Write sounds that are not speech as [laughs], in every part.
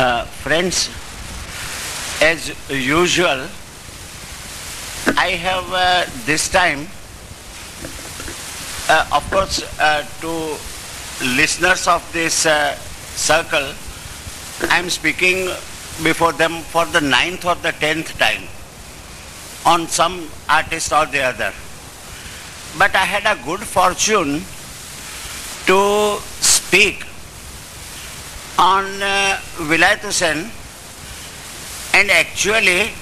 Uh, friends, as usual, I have uh, this time, uh, of course, uh, to listeners of this uh, circle, I am speaking before them for the ninth or the tenth time on some artist or the other. But I had a good fortune to speak on uh, Vilayat Hussain and actually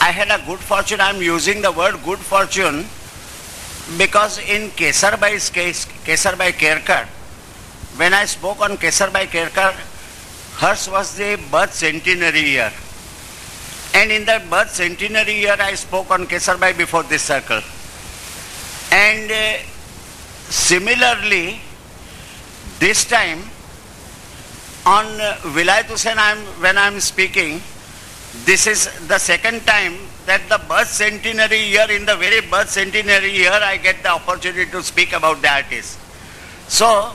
I had a good fortune, I am using the word good fortune because in Kesarbai's case, Kesarbai Kerkar, when I spoke on Kesarbai Kerkar, hers was the birth centenary year. And in that birth centenary year, I spoke on Kesarbai before this circle. And uh, similarly, this time on uh, Vilayat Hussain, I'm, when I'm speaking, this is the second time that the birth centenary year, in the very birth centenary year, I get the opportunity to speak about the artist. So,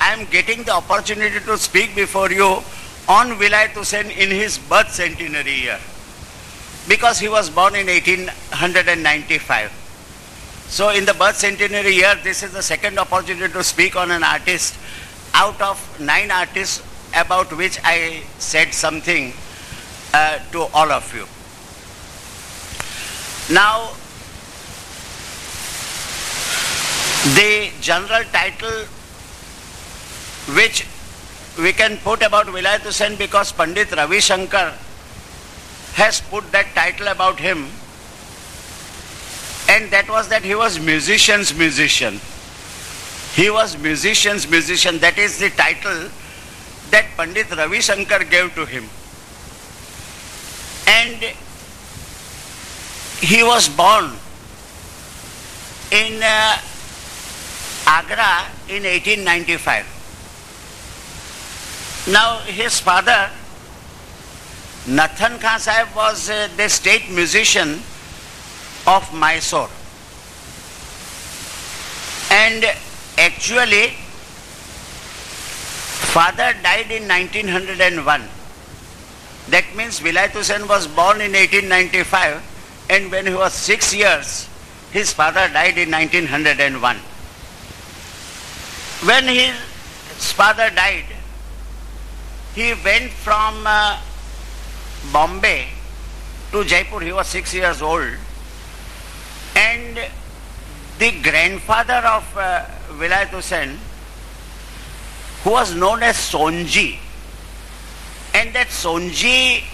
I am getting the opportunity to speak before you on Vilayat Hussain in his birth centenary year. Because he was born in 1895. So in the birth centenary year, this is the second opportunity to speak on an artist out of nine artists about which I said something uh, to all of you. Now, the general title which we can put about Vilayat Hussain because Pandit Ravi Shankar has put that title about him and that was that he was musician's musician. He was musician's musician. That is the title that Pandit Ravi Shankar gave to him. And he was born in uh, Agra in 1895. Now his father, Nathan Khan Sahib was uh, the state musician of Mysore. And actually, father died in 1901. That means Vilayat Hussain was born in 1895 and when he was six years, his father died in 1901. When his father died, he went from uh, Bombay to Jaipur. He was six years old. And the grandfather of uh, Vilayat Hussain, who was known as Sonji, and that Sonji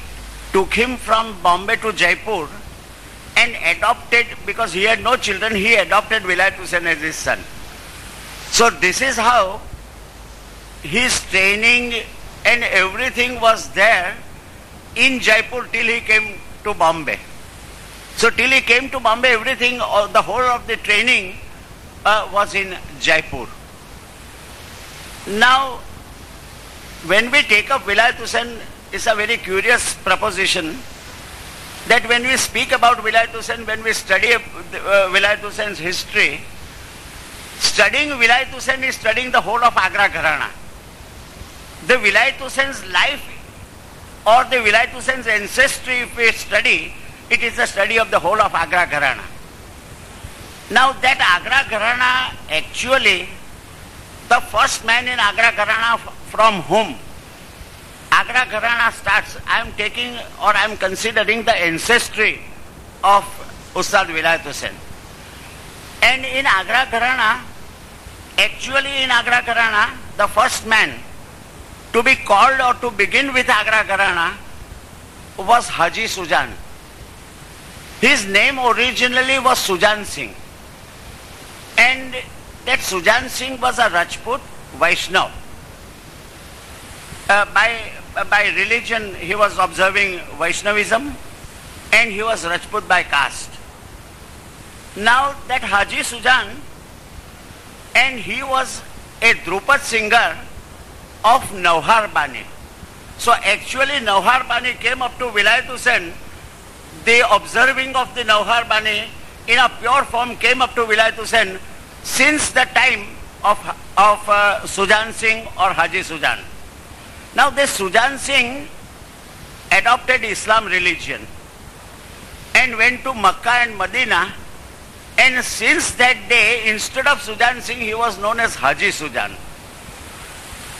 took him from Bombay to Jaipur and adopted, because he had no children, he adopted Vilayat Hussain as his son. So this is how his training and everything was there in Jaipur till he came to Bombay. So till he came to Bombay, everything, the whole of the training uh, was in Jaipur. Now, when we take up Vilayat Hussain, it's a very curious proposition that when we speak about Vilayat Hussain, when we study uh, Vilayat Hussain's history, studying Vilayat Hussain is studying the whole of Agra Gharana. The Vilayat Hussain's life or the Vilayat Hussain's ancestry, if we study, it is the study of the whole of Agra Gharana. Now that Agra Gharana actually, the first man in Agra Gharana from whom Agra Gharana starts, I am taking or I am considering the ancestry of Ustad Vilayat Hussain. And in Agra Gharana, actually in Agra Gharana, the first man to be called or to begin with Agra Gharana was Haji Sujan. His name originally was Sujan Singh. And that Sujan Singh was a Rajput Vaishnav. Uh, by, uh, by religion, he was observing Vaishnavism and he was Rajput by caste. Now that Haji Sujan, and he was a Drupad singer of Nauhar Bani. So actually Nauhar Bani came up to Vilayat Hussain the observing of the Nauhar Bani in a pure form came up to Vilayat Hussain since the time of, of uh, Sujan Singh or Haji Sujan. Now this Sujan Singh adopted Islam religion and went to Makkah and Medina and since that day instead of Sujan Singh he was known as Haji Sujan.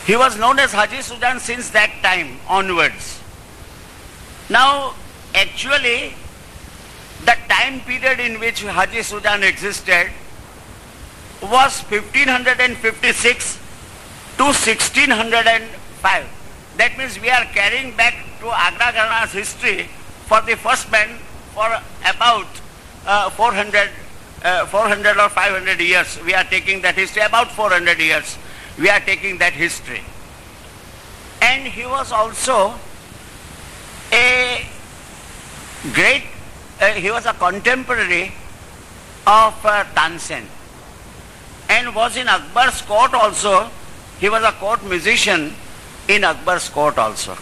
He was known as Haji Sujan since that time onwards. Now actually the time period in which Haji Sujan existed was 1556 to 1605. That means we are carrying back to Agra Gharana's history for the first man for about uh, 400, uh, 400 or 500 years. We are taking that history, about 400 years. We are taking that history. And he was also a great, uh, he was a contemporary of uh, Tansen and was in Akbar's court also. He was a court musician in Akbar's court also.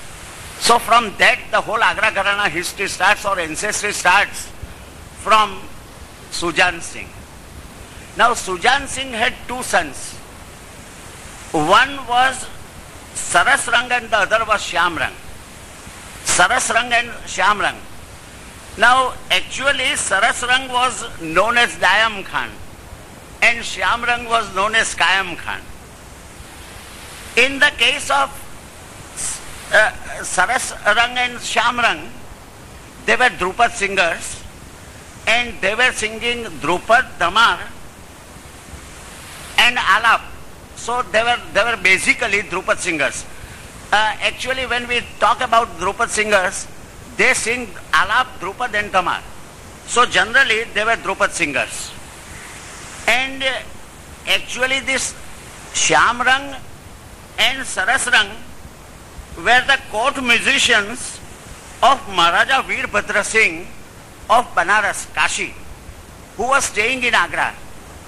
So from that the whole Agra Gharana history starts or ancestry starts from Sujan Singh. Now Sujan Singh had two sons. One was Sarasrang and the other was Shyamrang. Sarasrang and Shyamrang. Now actually Sarasrang was known as Dayam Khan and Shyamrang was known as Kayam Khan. In the case of uh, Sarasrang and Shyamrang, they were Drupad singers and they were singing Drupad, Damar and Alap. So they were, they were basically Drupad singers. Uh, actually when we talk about Drupad singers, they sing Alap, Drupad and Damar. So generally they were Drupad singers. And actually this Shyamrang and Sarasrang were the court musicians of Maharaja Veerbhadra Singh of Banaras, Kashi, who was staying in Agra.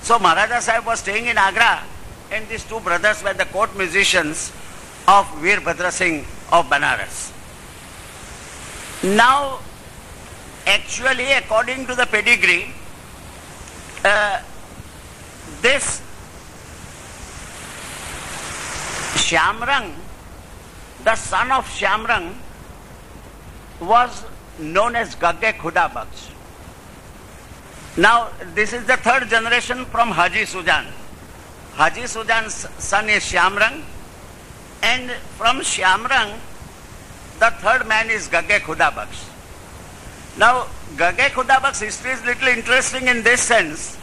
So Maharaja Sahib was staying in Agra and these two brothers were the court musicians of Veerbhadra Singh of Banaras. Now, actually according to the pedigree, uh, this Shyamrang, the son of Shyamrang, was known as Gagge Khuda Baksh. Now, this is the third generation from Haji Sujan. Haji Sujan's son is Shyamrang, and from Shyamrang, the third man is Gagge Khuda Baksh. Now, Gagge Khuda Baksh's history is little interesting in this sense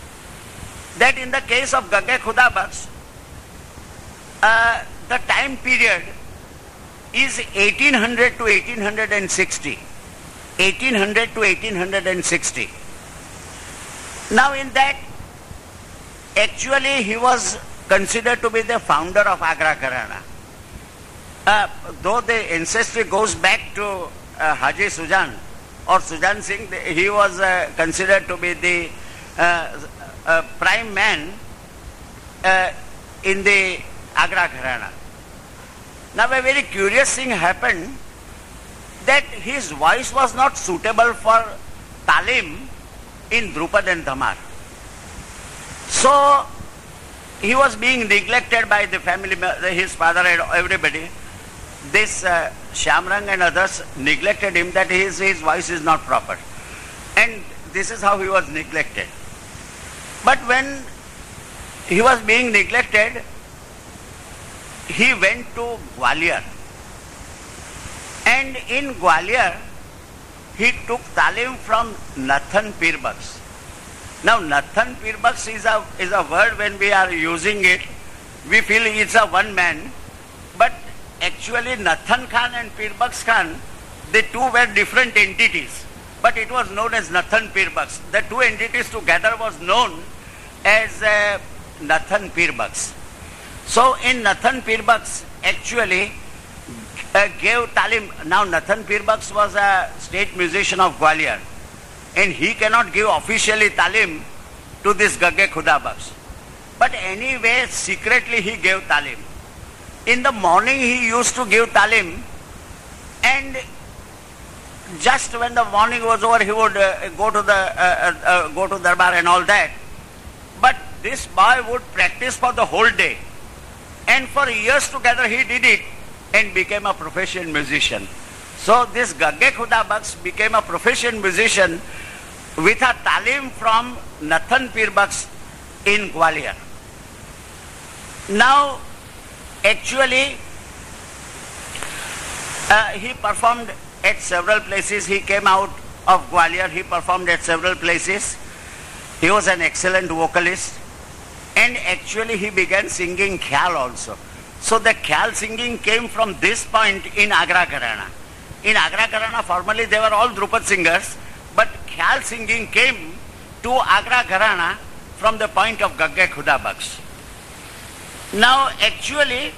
that in the case of Gagge Khuda Baksh, uh, the time period is 1800 to 1860. 1800 to 1860. Now in that, actually he was considered to be the founder of Agra Gharana. Uh, though the ancestry goes back to uh, Haji Sujan or Sujan Singh, he was uh, considered to be the uh, prime man uh, in the Agra Gharana. Now a very curious thing happened that his voice was not suitable for talim in Drupad and Damar. So he was being neglected by the family, his father and everybody. This uh, Shyamrang and others neglected him that his, his voice is not proper. And this is how he was neglected. But when he was being neglected, he went to Gwalior. And in Gwalior, he took talim from Nathan Pirbaks. Now, Nathan Pirbaks is a, is a word when we are using it, we feel it's a one man, but actually Nathan Khan and Pirbaks Khan, the two were different entities, but it was known as Nathan Pirbaks. The two entities together was known as uh, Nathan Pirbaks. So in Nathan Pirbaks actually uh, gave talim. Now Nathan Pirbaks was a state musician of Gwalior and he cannot give officially talim to this Gagge Khuda Baksh. But anyway, secretly he gave talim. In the morning he used to give talim and just when the morning was over he would uh, go to the uh, uh, uh go to darbar and all that. This boy would practice for the whole day. And for years together he did it. and became a professional musician. So this Gagge Khuda became a professional musician with a talim from Nathan Pir Baks in Gwalior. Now, actually, uh, he performed at several places. He came out of Gwalior, he performed at several places. He was an excellent vocalist and actually he began singing Khyal also. So the Khyal singing came from this point in Agra Gharana. In Agra Gharana formerly they were all Drupad singers but Khyal singing came to Agra Gharana from the point of Gagge Khuda Baks. Now actually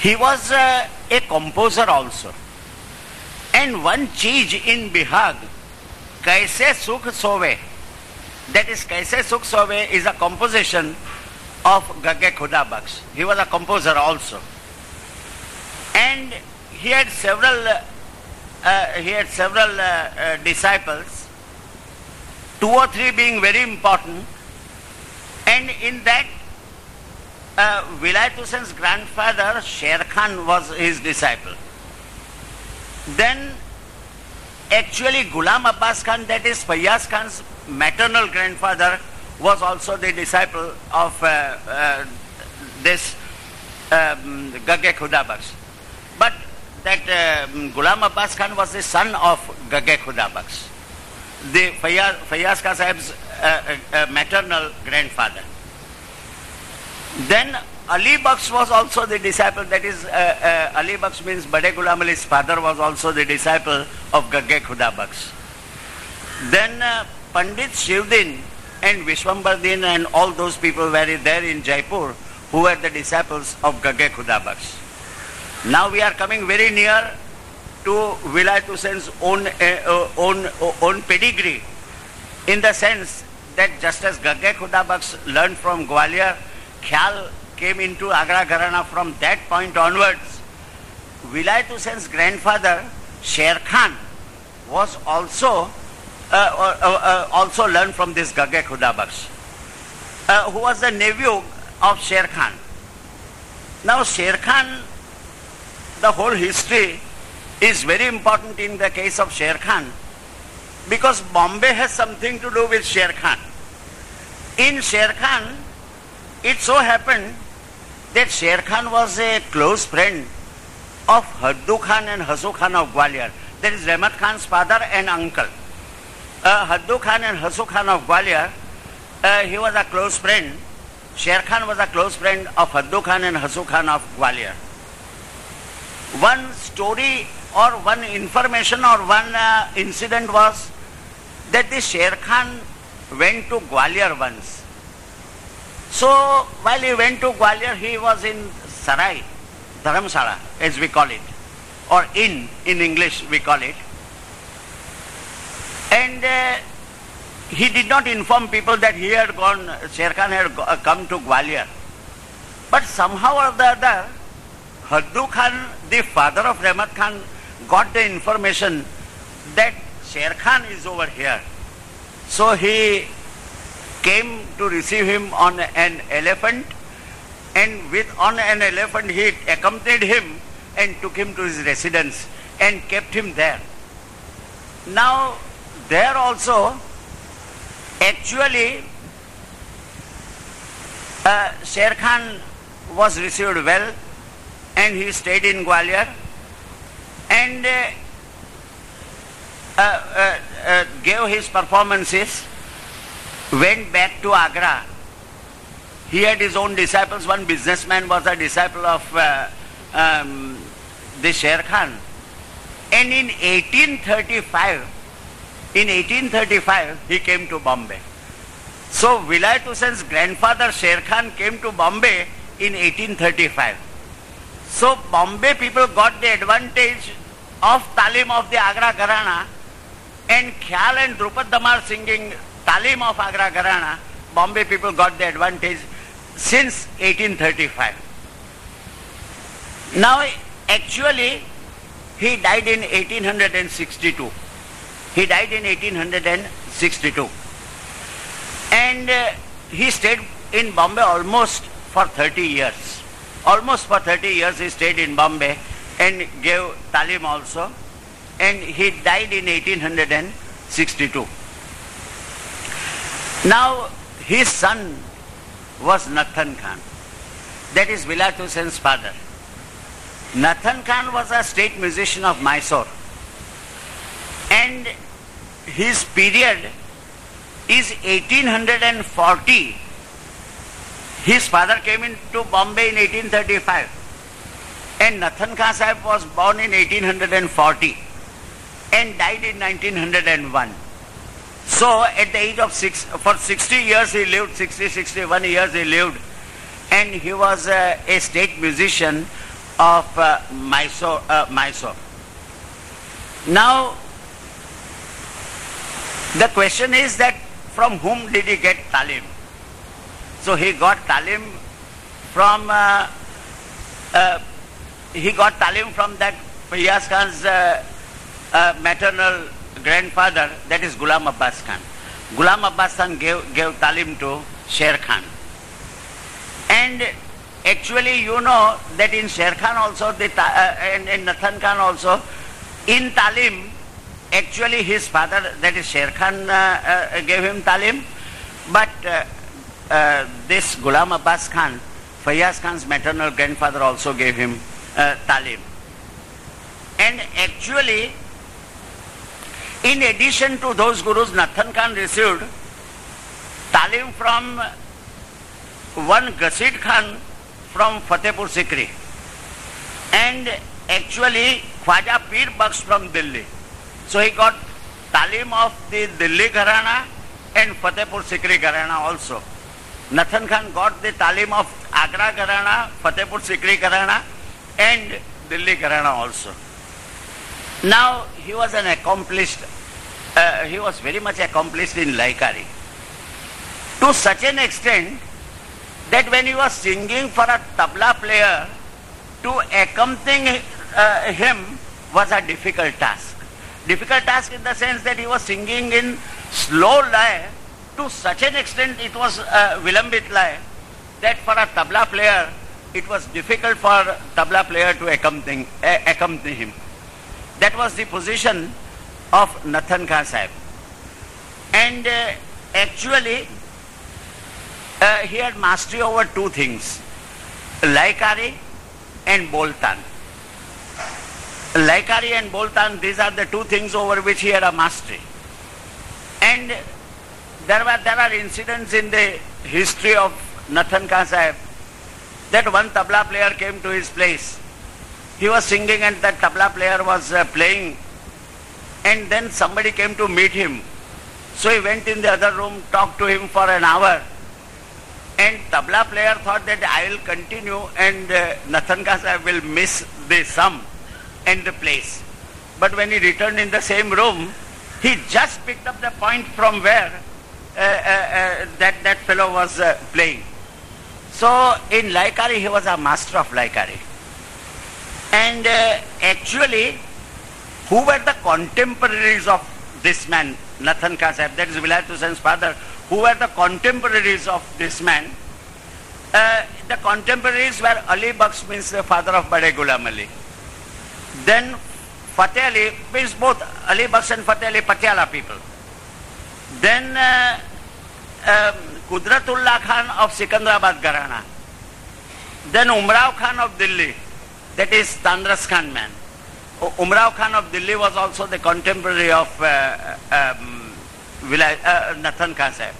he was uh, a composer also. And one cheese in Bihag, Kaise Sukh Sove, that is Kaise Sukh is a composition of Gagge Khuda Baks. He was a composer also. And he had several, uh, he had several uh, uh, disciples, two or three being very important. And in that, uh, Vilayat grandfather, Sher Khan, was his disciple. Then, actually, Ghulam Abbas Khan, that is Fayyaz Khan's maternal grandfather, was also the disciple of uh, uh, this um, Gagge Khuda Baks. But that um, Ghulam Abbas Khan was the son of Gagge Khuda Baks, the Fayyaz, Fayyaz Khan Sahib's uh, uh, maternal grandfather. Then Ali Baks was also the disciple, that is, uh, uh, Ali Baks means Bade Ghulam Ali's father was also the disciple of Gagge Khuda Baks. Then uh, Pandit Shivdin and Vishwambardin and all those people were there in Jaipur who were the disciples of Gagge Khuda Baks. Now we are coming very near to Vilayat Hussain's own, uh, own, own pedigree in the sense that just as Gagge Khuda Baks learned from Gwalior, Khyal came into Agra Gharana from that point onwards. Vilayat Hussain's grandfather, Sher Khan, was also uh, uh, uh, also learned from this Gagge Khuda Baks, uh, who was the nephew of Sher Khan. Now Sher Khan, the whole history is very important in the case of Sher Khan because Bombay has something to do with Sher Khan. In Sher Khan, it so happened that Sher Khan was a close friend of Haddu Khan and Hasu Khan of Gwalior. That is Rahmat Khan's father and uncle. Uh, Haddu Khan and Hasu Khan of Gwalior, uh, he was a close friend. Sher Khan was a close friend of Haddu Khan and Hasu Khan of Gwalior. One story or one information or one uh, incident was that the Sher Khan went to Gwalior once so while he went to Gwalior, he was in Sarai, Dharamsala, as we call it, or in, in English we call it. And uh, he did not inform people that he had gone, Sher Khan had go, uh, come to Gwalior. But somehow or the other, Haddu Khan, the father of Rahmat Khan, got the information that Sher Khan is over here. So he came to receive him on an elephant and with on an elephant he accompanied him and took him to his residence and kept him there. Now there also actually uh, Sher Khan was received well and he stayed in Gwalior and uh, uh, uh gave his performances went back to Agra. He had his own disciples. One businessman was a disciple of uh, um, the Sher Khan. And in 1835, in 1835, he came to Bombay. So Vilayat Hussain's grandfather Sher Khan came to Bombay in 1835. So Bombay people got the advantage of Talim of the Agra Gharana and Khyal and Drupad Damar singing Talim of Agra Gharana, Bombay people got the advantage since 1835. Now, actually, he died in 1862. He died in 1862. And uh, he stayed in Bombay almost for 30 years. almost for 30 years he stayed in Bombay and gave talim also. And he died in 1862. Now his son was Nathan Khan. That is Vilayat Hussain's father. Nathan Khan was a state musician of Mysore. And his period is 1840. His father came into Bombay in 1835. And Nathan Khan Sahib was born in 1840 and died in 1901. So at the age of six, for 60 years he lived, 60, 61 years he lived, and he was uh, a state musician of uh, Mysore, uh, Mysore. Now, the question is that from whom did he get talim? So he got talim from, uh, uh, he got talim from that Fayaz Khan's uh, maternal grandfather, that is Ghulam Abbas Khan. Ghulam Abbas Khan gave, gave talim to Sher Khan. And actually you know that in Sher Khan also, the, uh, and in Nathan Khan also, in talim, actually his father, that is Sher Khan, uh, uh, gave him talim, but uh, uh, this Ghulam Abbas Khan, Fayaz Khan's maternal grandfather also gave him uh, talim. And actually, in addition to those gurus, Nathan Khan received talim from one Ghasid Khan from Fatehpur Sikri and actually Khwaja Pir Bakhsh from Delhi. So he got talim of the Delhi Gharana and Fatehpur Sikri Gharana also. Nathan Khan got the talim of Agra Gharana, Fatehpur Sikri Gharana and Delhi Gharana also. Now he was an accomplished, uh, he was very much accomplished in Laikari. To such an extent that when he was singing for a tabla player, to accompany uh, him was a difficult task. Difficult task in the sense that he was singing in slow lay to such an extent it was uh, vilambit lay that for a tabla player it was difficult for tabla player to accompany, uh, accompany him. That was the position of Nathan Khan Sahib. And uh, actually, uh, he had mastery over two things, Laikari and Boltan. Laikari and Boltan, these are the two things over which he had a mastery. And there were there are incidents in the history of Nathan Khan Sahib that one tabla player came to his place he was singing and that tabla player was uh, playing and then somebody came to meet him. So he went in the other room, talked to him for an hour and tabla player thought that I will continue and uh, will miss the sum and the place. But when he returned in the same room, he just picked up the point from where uh, uh, uh that, that fellow was uh, playing. So in Laikari, he was a master of Laikari. And uh, actually, who were the contemporaries of this man, Nathan Kasab, that is Vilayat Husain's father, who were the contemporaries of this man? Uh, the contemporaries were Ali Bakhsh means the father of Bade Ghulam Ali. Then Fateh Ali means both Ali Bakhsh and Fateh Ali Patiala people. Then uh, um, Kudratullah Khan of Sikandrabad Gharana. Then Umrao Khan of Delhi that is Tanras Khan man. Umrao Khan of Delhi was also the contemporary of uh, um, uh, Nathan Khan Sahib.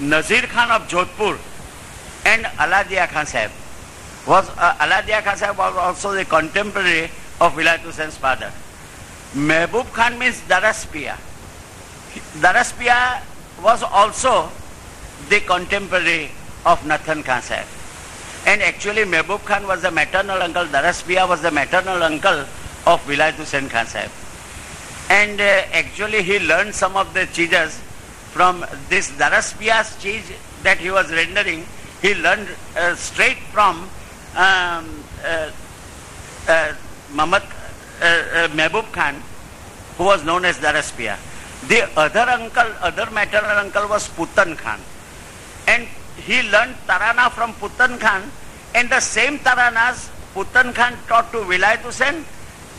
Nazir Khan of Jodhpur and Aladia Khan Sahib was uh, Aladia Khan Sahib was also the contemporary of Vilayat Hussain's father. Mehboob Khan means Daraspia. Daraspia was also the contemporary of Nathan Khan Sahib. And actually Mehboob Khan was the maternal uncle, Daraspia was the maternal uncle of Vilayat Hussain Khan Sahib. And uh, actually he learned some of the cheeses from this Daraspia's cheese that he was rendering. He learned uh, straight from um, uh, uh, Mahmud, uh, Mehboob Khan, who was known as Daraspia. The other uncle, other maternal uncle was Putan Khan. And he learned Tarana from Putan Khan And the same Taranas Puttan Khan taught to Vilayat Hussain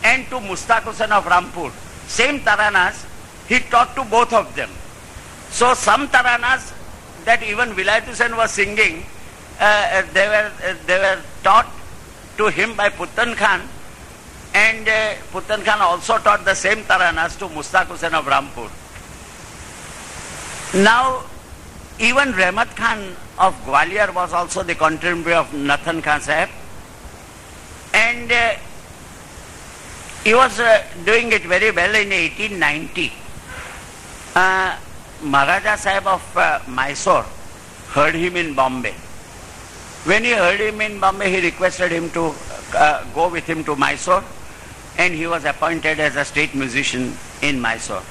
and to Mushtaq Hussain of Rampur. Same Taranas he taught to both of them. So some Taranas that even Vilayat Hussain was singing, uh, they, were, uh, they were taught to him by Puttan Khan and uh, Puttan Khan also taught the same Taranas to Mushtaq Hussain of Rampur. Now, even Rahmat Khan of Gwalior was also the contemporary of Nathan Khan Sahib. And uh, he was uh, doing it very well in 1890. Uh, Maharaja Sahib of uh, Mysore heard him in Bombay. When he heard him in Bombay, he requested him to uh, go with him to Mysore and he was appointed as a state musician in Mysore.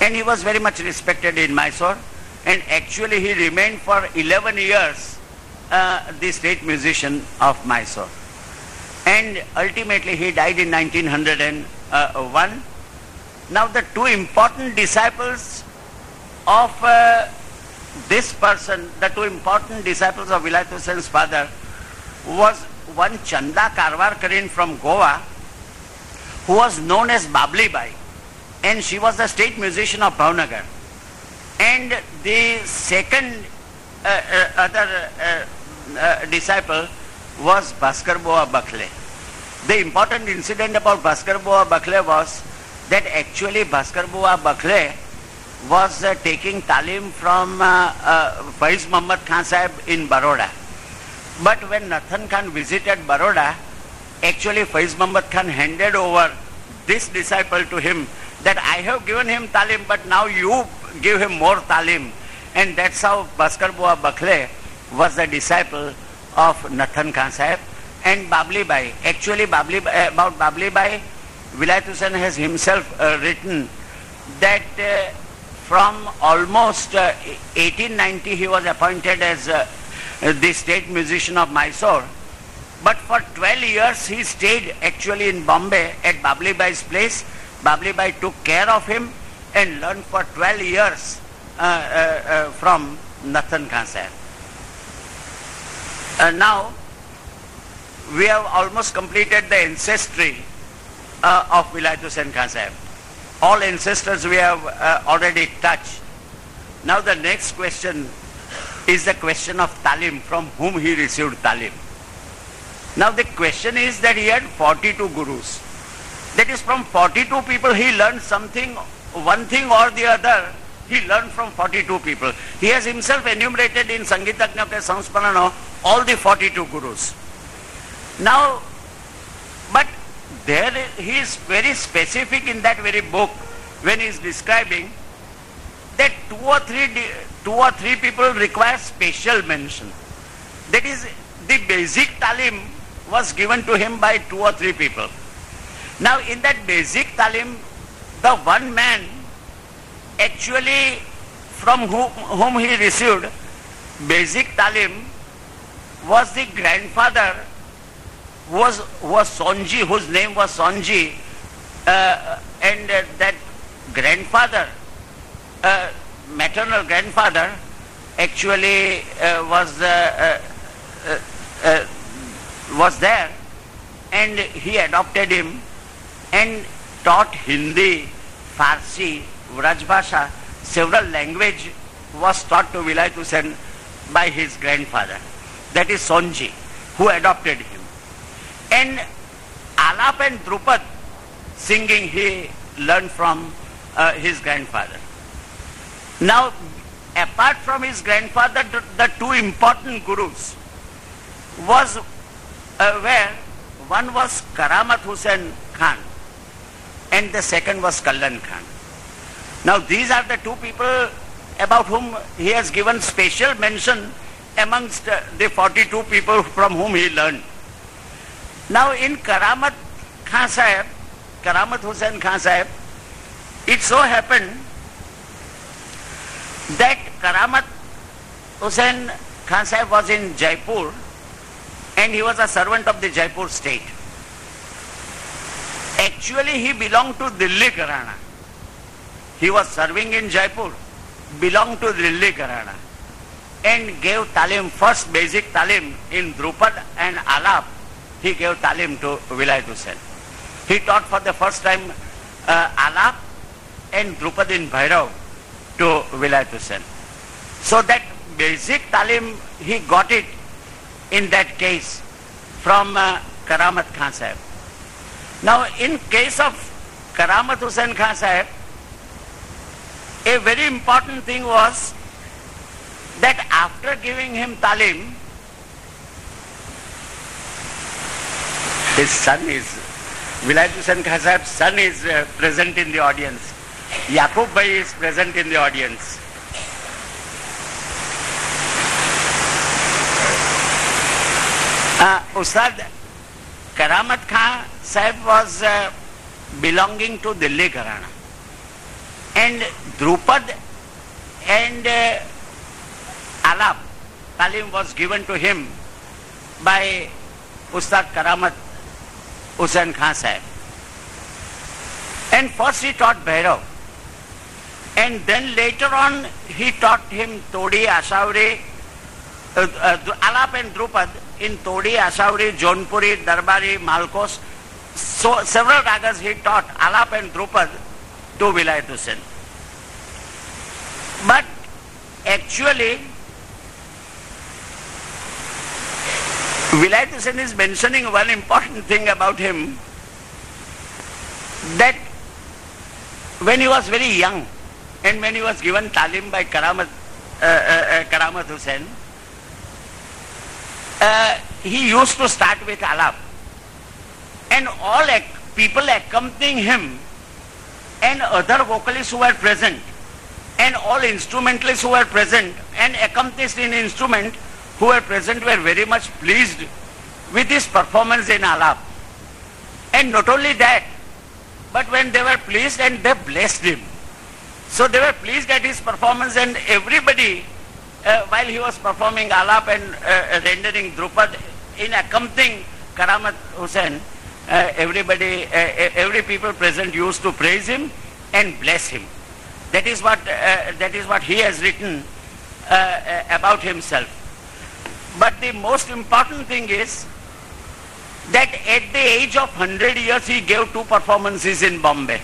And he was very much respected in Mysore and actually he remained for 11 years uh, the state musician of Mysore. And ultimately he died in 1901. Now the two important disciples of uh, this person, the two important disciples of Vilayat Hussain's father was one Chanda Karwarkarin from Goa who was known as Babli Bai and she was the state musician of Bhavnagar. And the second uh, uh, other uh, uh disciple was Bhaskar Bua Bakhle. The important incident about Bhaskar Bua Bakhle was that actually Bhaskar Bua Bakhle was uh, taking talim from Faiz Muhammad Khan Sahib in Baroda. But when Nathan Khan visited Baroda, actually Faiz Muhammad Khan handed over this disciple to him that I have given him talim, but now you give him more talim. And that's how Bhaskar Bua Bakhle was the disciple of Nathan Khan Sahib and Babli Bai. Actually, Babli, about Babli Bai, Vilayat has himself uh, written that uh, from almost 1890 uh, he was appointed as uh, the state musician of Mysore. But for 12 years he stayed actually in Bombay at Babli Bai's place. Babli Bai took care of him and learned for 12 years uh, uh, uh, from Nathan Khan uh, now, we have almost completed the ancestry uh, of Vilayat Hussain Khan All ancestors we have already touched. Now the next question is the question of talim, from whom he received talim. Now the question is that he had 42 gurus. That is from 42 people he learned something, one thing or the other, he learned from 42 people. He has himself enumerated in Sangitajna ke Samsmarana all the 42 gurus. Now, but there he is very specific in that very book when he is describing that two or three two or three people require special mention. That is the basic talim was given to him by two or three people. Now in that basic talim, the one man actually from whom, whom he received basic talim was the grandfather was was Sonji, whose name was Sonji, uh, and uh, that grandfather, uh, maternal grandfather, actually uh, was uh, uh, was there, and he adopted him and taught Hindi, Farsi, Vrajbhasha, several language was taught to Vilayat Hussain by his grandfather. That is Sonji, who adopted him. And Alap and Drupad singing he learned from uh, his grandfather. Now, apart from his grandfather, the two important gurus was uh, where one was Karamat Hussain Khan and the second was Kallan Khan. Now these are the two people about whom he has given special mention amongst uh, the 42 people from whom he learned. Now in Karamat Khan Sahib, Karamat Hussain Khan Sahib, it so happened that Karamat Hussain Khan Sahib was in Jaipur and he was a servant of the Jaipur state. Actually he belonged to Delhi Gharana. He was serving in Jaipur, belonged to Delhi Gharana. and gave talim, first basic talim in Drupad and Alap. He gave talim to Vilayat Hussain. He taught for the first time uh, Alap and Drupad in Bhairav to Vilayat Hussain. So that basic talim, he got it in that case from uh, Karamat Khan Sahib. Now in case of Karamat Hussain Khan Sahib, a very important thing was that after giving him talim, his son is, Vilayat Hussain Khan Sahib's son is uh, present in the audience. Yaqub Bhai is present in the audience. Uh, Ustad Karamat Khan Saheb was belonging to Delhi gharana. And dhrupad and alap taleem was given to him by Ustad Karamat Hussain Khan Saheb. And first he taught Bhairav and then later on he taught him Todi Asavari alap and Dhrupad इन तोड़ी आशावरी जौनपुरी दरबारी Malkauns So several ragas he taught Alap and Drupad to Vilayat Hussain. But actually Vilayat Hussain is mentioning one important thing about him that when he was very young and when he was given talim by Karamat, uh, uh, uh, Karamat Hussain, uh, he used to start with alap. And all people accompanying him and other vocalists who were present and all instrumentalists who were present and accompanists in instrument who were present were very much pleased with his performance in alap. And not only that, but when they were pleased and they blessed him. So they were pleased at his performance and everybody, uh, while he was performing alap and uh, rendering Drupad in accompanying Karamat Hussain, uh, everybody, uh, every people present used to praise him and bless him. That is what, uh, that is what he has written uh, uh, about himself. But the most important thing is that at the age of 100 years he gave two performances in Bombay.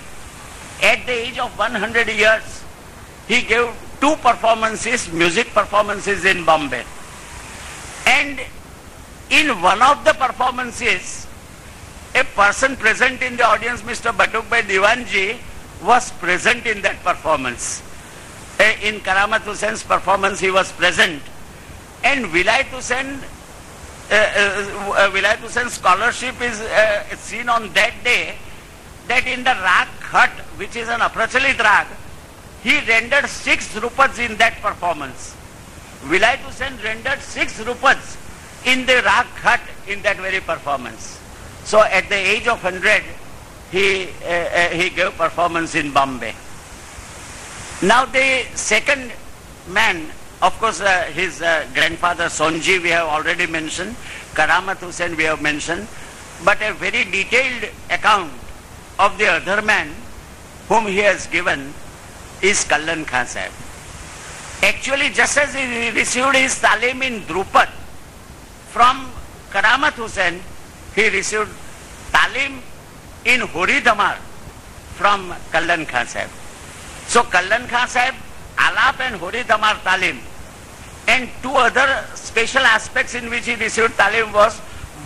At the age of 100 years he gave two performances, music performances in Bombay. And in one of the performances, a person present in the audience, Mr. Batukbhai Diwanji, was present in that performance. Uh, in Karamat Hussain's performance, he was present. And Vilayat Hussain, uh, uh, Vilayat Hussain's scholarship is uh, seen on that day that in the Rag Khat, which is an Aprachalit Rag, he rendered six rupads in that performance. Vilayat Hussain rendered six rupads in the Rag Khat in that very performance. So at the age of 100, he, uh, uh, he gave performance in Bombay. Now the second man, of course uh, his uh, grandfather Sonji we have already mentioned, Karamat Hussain we have mentioned, but a very detailed account of the other man whom he has given is Kallan Khan Sahib. Actually just as he received his talim in Drupad from Karamat Hussain, he received तालीम इन होरी दमार from Kallan Khan साहब। सो कल्लन खान साहब, आलाप and Hori Dhamar taleem and two other special aspect in which receive taleem was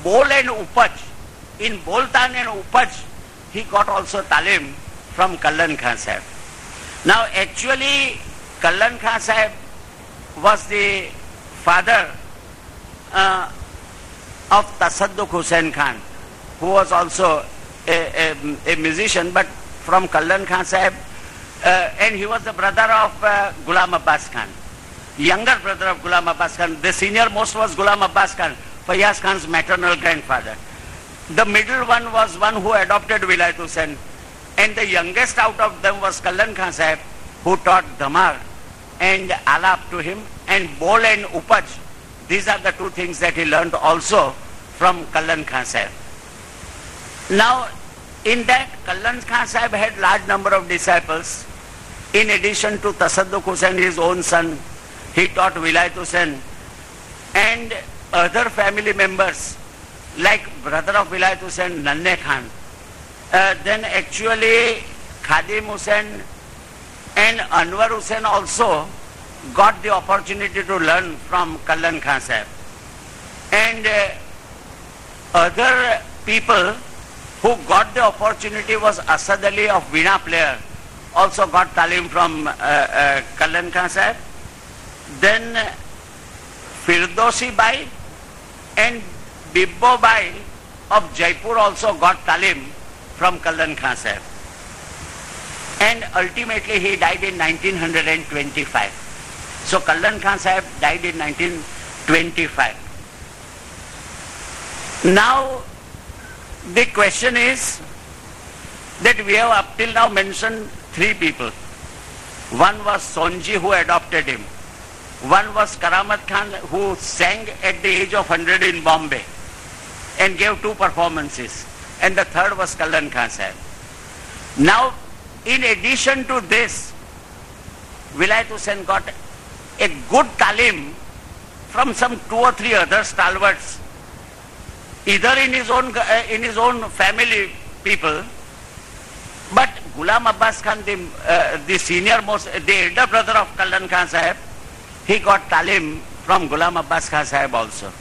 bol and upaj. In बोलता and upaj he got also taleem from Kallan Khan Sahib. Now actually Kallan Khan Sahib was the father of Tasadduq Hussain Khan. Who was also a, a, a musician, but from Kallan Khan Sahib, uh, and he was the brother of uh, Ghulam Abbas Khan, younger brother of Ghulam Abbas Khan. The senior most was Ghulam Abbas Khan, Fayaz Khan's maternal grandfather. The middle one was one who adopted Vilayat Hussain, and the youngest out of them was Kallan Khan Sahib, who taught Dhamar and Alap to him, and Bol and Upaj. These are the two things that he learned also from Kallan Khan Sahib. Now, in that, Kallan Khan Sahib had large number of disciples. In addition to Tasadduk Hussain, his own son, he taught Vilayat Hussain and other family members like brother of Vilayat Hussain, Nanne Khan. Uh, then actually Khadim Hussain and Anwar Hussain also got the opportunity to learn from Kallan Khan Sahib. And uh, other people who got the opportunity was Asad Ali of Veena player, also got talim from uh, uh, Kallan Khan Sahib. Then Firdausi Bai and Bibbo Bai of Jaipur also got talim from Kallan Khan Sahib. And ultimately he died in 1925. So Kallan Khan Sahib died in 1925. Now the question is that we have up till now mentioned three people. One was Sonji who adopted him. One was Karamat Khan who sang at the age of 100 in Bombay and gave two performances. And the third was Kallan Khan Sahib. Now, in addition to this, Vilayat Hussain got a good talim from some two or three other stalwarts, either in his own, uh, in his own family people, but Ghulam Abbas Khan, the, uh, the senior most, the elder brother of Kallan Khan Sahib, he got talim from Ghulam Abbas Khan Sahib also.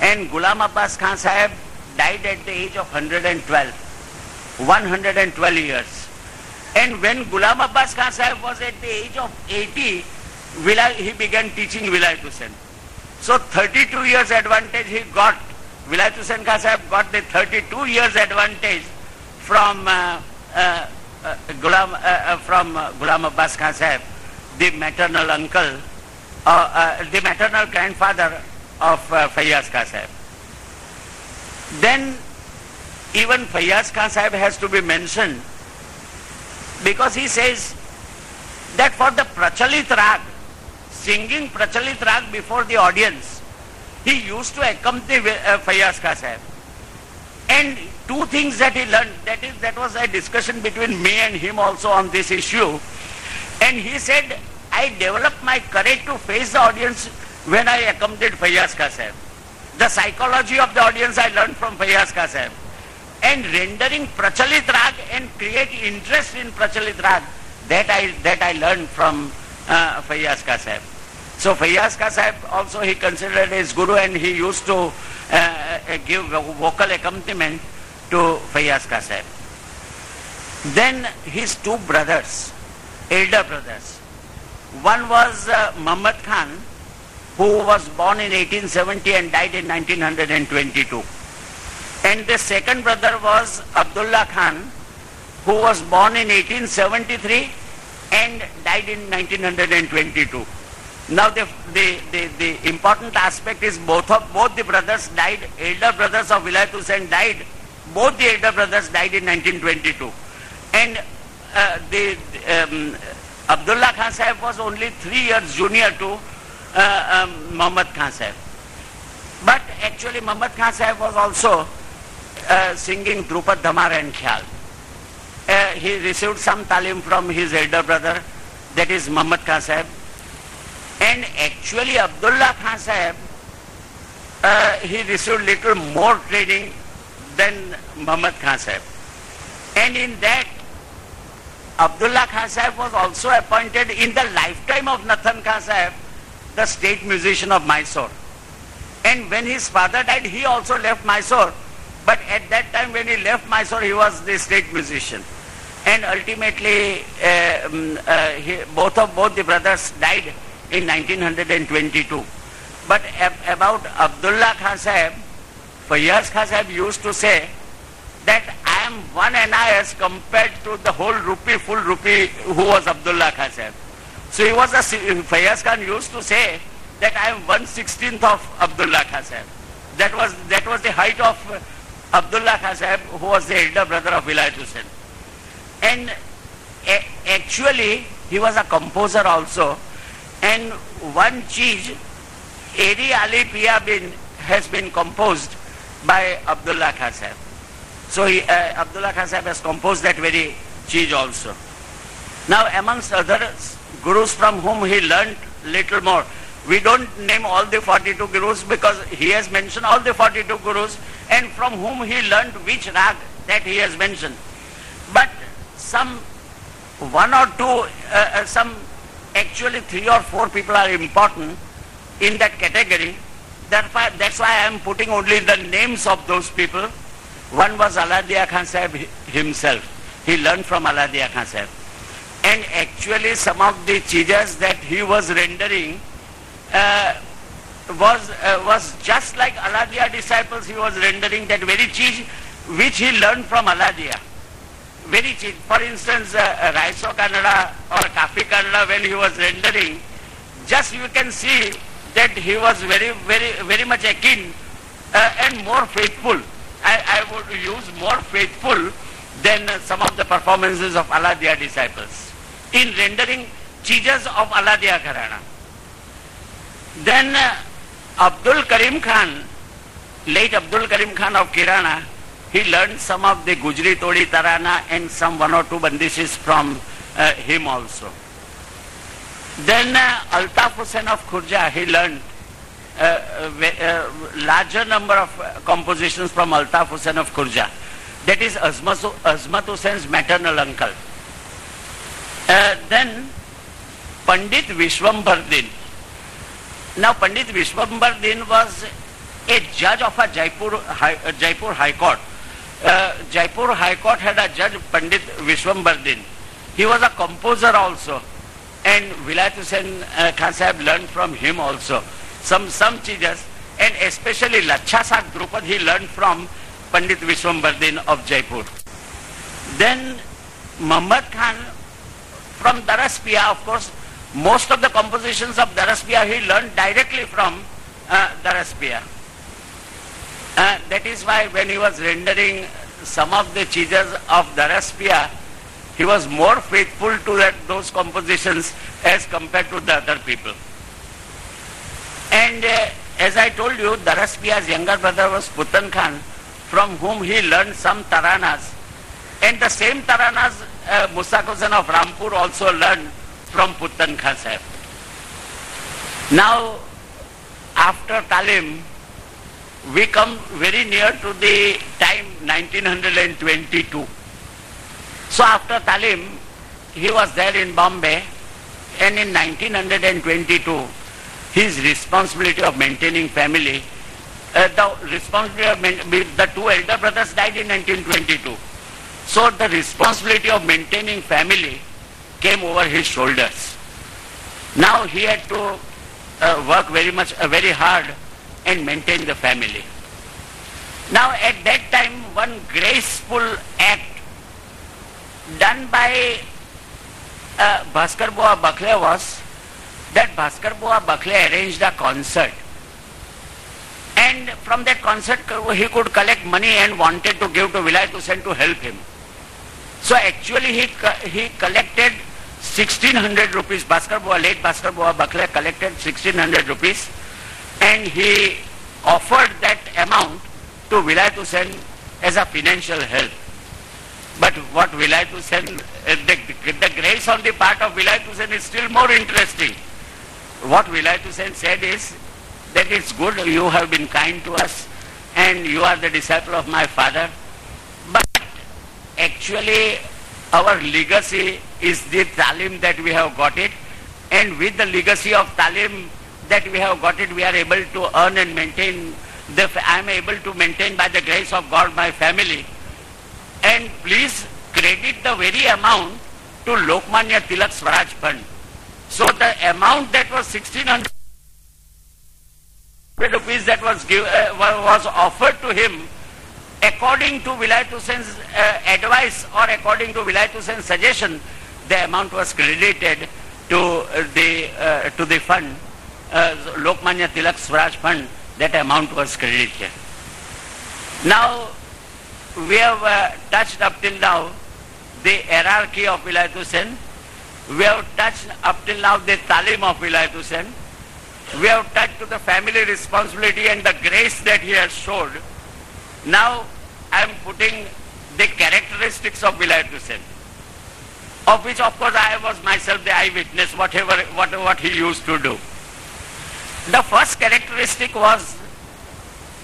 And Ghulam Abbas Khan Sahib died at the age of 112, 112 years. And when Ghulam Abbas Khan Sahib was at the age of 80, he began teaching Vilayat Hussain. So 32 years advantage he got, Vilayat Hussain Khan Sahib got the 32 years advantage from uh, uh, uh, uh, uh, from uh, Ghulam Abbas Khan Sahib, the maternal uncle, the maternal grandfather of Fayaz Khan Sahib. Then even Fayaz Khan Sahib has to be mentioned because he says that for the Prachalit Rag, singing Prachalit Rag before the audience, he used to accompany uh, Fayaz Khan Sahib. And two things that he learned, that is, that was a discussion between me and him also on this issue. And he said, I developed my courage to face the audience when I accompanied Fayaz Khan Sahib. The psychology of the audience I learned from Fayaz Khan Sahib. And rendering Prachalit Rag and create interest in Prachalit Rag, that I, that I learned from uh, Fayaz Khan Sahib. So Fayaz Khan Sahib also he considered his guru and he used to uh, give vocal accompaniment to Fayaz Khan Sahib. Then his two brothers, elder brothers. One was uh, Muhammad Khan, who was born in 1870 and died in 1922. And the second brother was Abdullah Khan, who was born in 1873 and died in 1922. Now the, the, the, the, important aspect is both of both the brothers died, elder brothers of Vilayat Hussain died, both the elder brothers died in 1922. And uh, the um, Abdullah Khan Sahib was only three years junior to uh, um, Muhammad Khan Sahib. But actually Muhammad Khan Sahib was also uh, singing Drupad Dhamar and Khyal. Uh, he received some talim from his elder brother, that is Muhammad Khan Sahib. And actually Abdullah Khan Sahib, uh, he received little more training than Muhammad Khan Sahib. And in that, Abdullah Khan Sahib was also appointed in the lifetime of Nathan Khan Sahib, the state musician of Mysore. And when his father died, he also left Mysore. But at that time when he left Mysore, he was the state musician. And ultimately, uh, um, uh, he, both of both the brothers died in 1922. But ab about Abdullah Khan Sahib, Fayaz Khan Sahib used to say that I am one as compared to the whole rupee, full rupee who was Abdullah Khan Sahib. So he was a, Fayaz Khan used to say that I am one sixteenth of Abdullah Khan Sahib. That was, that was the height of Abdullah Khan Sahib who was the elder brother of Vilayat Hussain. And actually he was a composer also and one cheese, Eri Ali Pia bin, has been composed by Abdullah Khan Sahib. So he, uh, Abdullah Khan Sahib has composed that very cheese also. Now amongst other gurus from whom he learned little more, We don't name all the 42 gurus because he has mentioned all the 42 gurus and from whom he learned which rag that he has mentioned. But some one or two, uh, uh, some actually three or four people are important in that category. Therefore, that's why I am putting only the names of those people. One was Aladia Khan Sahib himself. He learned from Aladia Khan Sahib. And actually some of the cheeses that he was rendering uh, was uh, was just like Aladia disciples. He was rendering that very cheese which he learned from Aladia. Very cheap. For instance, uh, Raiso Kannada or Kafi Kannada when he was rendering, just you can see that he was very, very, very much akin uh, and more faithful. I, I would use more faithful than uh, some of the performances of Aladia disciples in rendering cheeses of Aladia Gharana. Then uh, Abdul Karim Khan, late Abdul Karim Khan of Kirana, he learned some of the Gujri Todi Tarana and some one or two bandishes from uh, him also. Then uh, Altaf Hussain of Khurja, he learned uh, uh, uh larger number of uh, compositions from Altaf Hussain of Khurja. That is Azmat, Azmat Hussain's maternal uncle. Then Pandit Vishwambar. Now Pandit Vishwambar was a judge of a Jaipur High, Jaipur High Court uh, Jaipur High Court had a judge, Pandit Vishwambar Din. He was a composer also. And Vilayat Hussain uh, Khan Sahib learned from him also. Some, some cheeses. And especially Lacha Sak Drupad he learned from Pandit Vishwambar Din of Jaipur. Then Muhammad Khan from Daraspia, of course, most of the compositions of Daraspia he learned directly from uh, Daraspia. That is why when he was rendering some of the cheeses of Daraspia, he was more faithful to that, those compositions as compared to the other people. And uh, as I told you, Daraspia's younger brother was Putan Khan, from whom he learned some taranas. And the same taranas uh, Musa of Rampur also learned from Putan Khan Sahib. Now, after Talim, we come very near to the time 1922. So after Talim, he was there in Bombay and in 1922, his responsibility of maintaining family, uh, the responsibility of the two elder brothers died in 1922. So the responsibility of maintaining family came over his shoulders. Now he had to uh, work very much, uh, very hard and maintain the family. Now at that time one graceful act done by uh, Bhaskar Bua Bakhle was that Bhaskar Bua Bakhle arranged a concert and from that concert he could collect money and wanted to give to Vilayat Hussain to help him. So actually he, he collected 1600 rupees, Bhaskar Bua, late Bhaskar Bua Bakhle collected 1600 rupees and he offered that amount to Vilayat Hussain as a financial help. But what Vilayat Hussain, uh, the, the grace on the part of Vilayat Hussain is still more interesting. What Vilayat Hussain said is that it's good you have been kind to us and you are the disciple of my father. But actually our legacy is the talim that we have got it and with the legacy of talim that we have got it, we are able to earn and maintain, the, I am able to maintain by the grace of God my family. And please credit the very amount to Lokmanya Tilak Swaraj Fund. So the amount that was 1600 rupees that was, give, uh, was offered to him according to Vilayat Hussain's uh, advice or according to Vilayat Hussain's suggestion, the amount was credited to uh, the, uh, to the fund Lokmanya Tilak Swaraj Fund, that amount was credited. Now, we have uh, touched up till now the hierarchy of Vilayat Hussain. We have touched up till now the talim of Vilayat Hussain. We have touched to the family responsibility and the grace that he has showed. Now, I am putting the characteristics of Vilayat Hussain, of which of course I was myself the eyewitness, whatever, what, what he used to do. The first characteristic was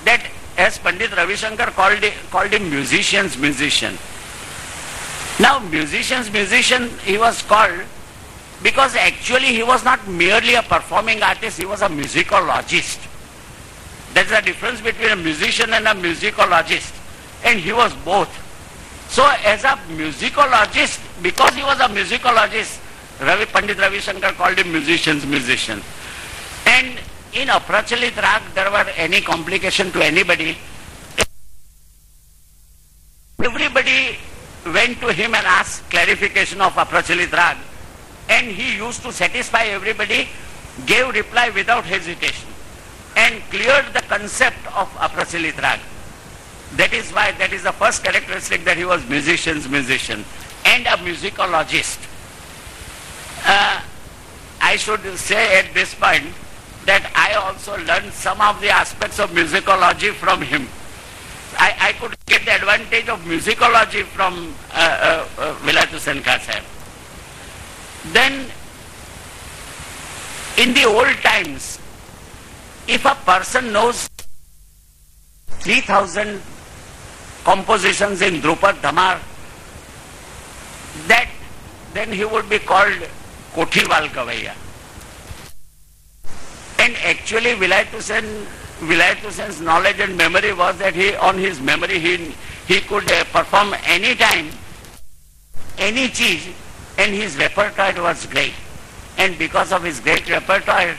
that as Pandit Ravi Shankar called, it, called him musician's musician. Now musician's musician he was called because actually he was not merely a performing artist, he was a musicologist. That's the difference between a musician and a musicologist. And he was both. So as a musicologist, because he was a musicologist, Ravi Pandit Ravi Shankar called him musician's musician. And in Aprachalit Rag, there were any complication to anybody. Everybody went to him and asked clarification of Aprachalit Rag. And he used to satisfy everybody, gave reply without hesitation and cleared the concept of Aprachalit Rag. That is why, that is the first characteristic that he was musician's musician and a musicologist. Uh, I should say at this point that I also learned some of the aspects of musicology from him. I, I could get the advantage of musicology from uh, uh, uh, Vilayat Sahib. Then, in the old times, if a person knows 3000 compositions in Drupad Dhamar, that then he would be called Kothiwal Gavaiya. And actually Vilayat Hussain, Vilayat Hussain's knowledge and memory was that he, on his memory, he, he could uh, perform any time, any cheese, and his repertoire was great. And because of his great repertoire,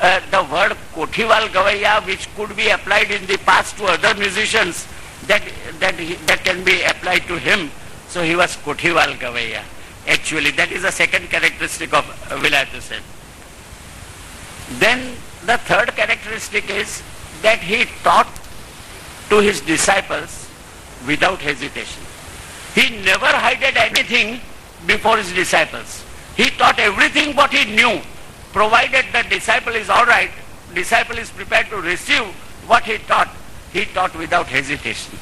uh, the word Kothiwal Gavaiya, which could be applied in the past to other musicians, that, that, he, that can be applied to him. So he was Kothiwal Gavaiya. Actually, that is the second characteristic of Vilayat Hussain. Then the third characteristic is that he taught to his disciples without hesitation. He never hided anything before his disciples. He taught everything what he knew, provided the disciple is all right, disciple is prepared to receive what he taught, he taught without hesitation.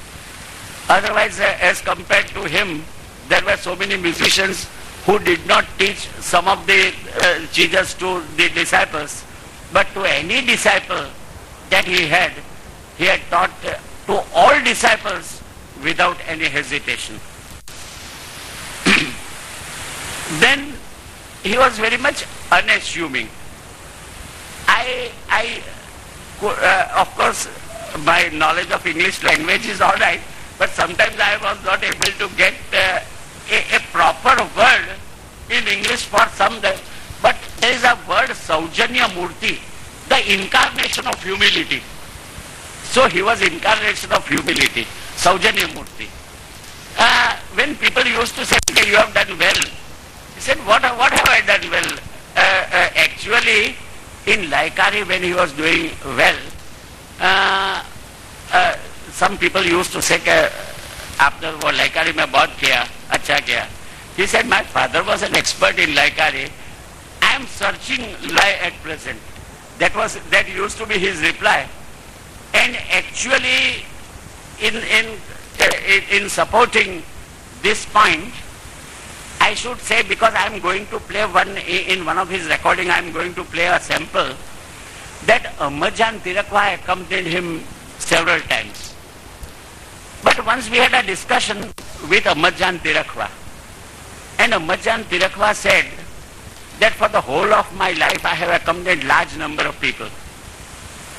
Otherwise, uh, as compared to him, there were so many musicians who did not teach some of the uh, Jesus to the disciples, but to any disciple that he had, he had taught to all disciples without any hesitation. [clears throat] then he was very much unassuming. I, I, uh, of course, my knowledge of English language is all right, but sometimes I was not able to get uh, a, a, proper word in English for some. But there is a word Saujanya Murti, the incarnation of humility. So he was incarnation of humility, Saujanya Murti. Uh, when people used to say, okay, you have done well, he said, what, what have I done well? Uh, uh, actually, in Laikari when he was doing well, uh, uh, some people used to say कि after वो लाइकारी में बहुत किया अच्छा किया he said my father was an expert in laikari I am searching lie at present that was that used to be his reply and actually in in in, in supporting this point I should say because I am going to play one in one of his recording I am going to play a sample that Ahmadjan Thirakwa accompanied him several times. But once we had a discussion with Ahmadjan Thirakwa, and Ahmadjan Thirakwa said that for the whole of my life I have accompanied large number of people.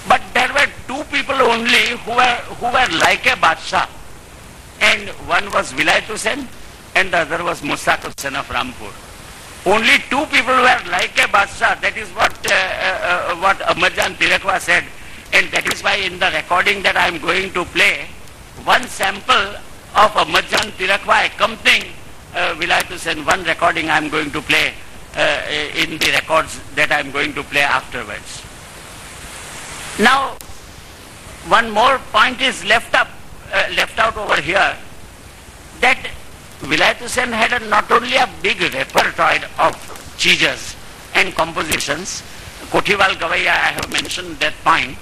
But there were two people only who were, who were like a Badshah. And one was Vilayat Hussain and the other was Mushtaq Hussain of Rampur. Only two people were like a Badshah. That is what uh, uh, what Ahmadjan Thirakwa said. And that is why in the recording that I am going to play, one sample of Ahmadjan Thirakwa accompanying uh, Vilayat Hussain, one recording I am going to play uh, in the records that I am going to play afterwards. Now, one more point is left up, uh, left out over here, that Vilayat Hussain had a, not only a big repertoire of cheeses and compositions, Kothiwal Gavaiya, I have mentioned that point,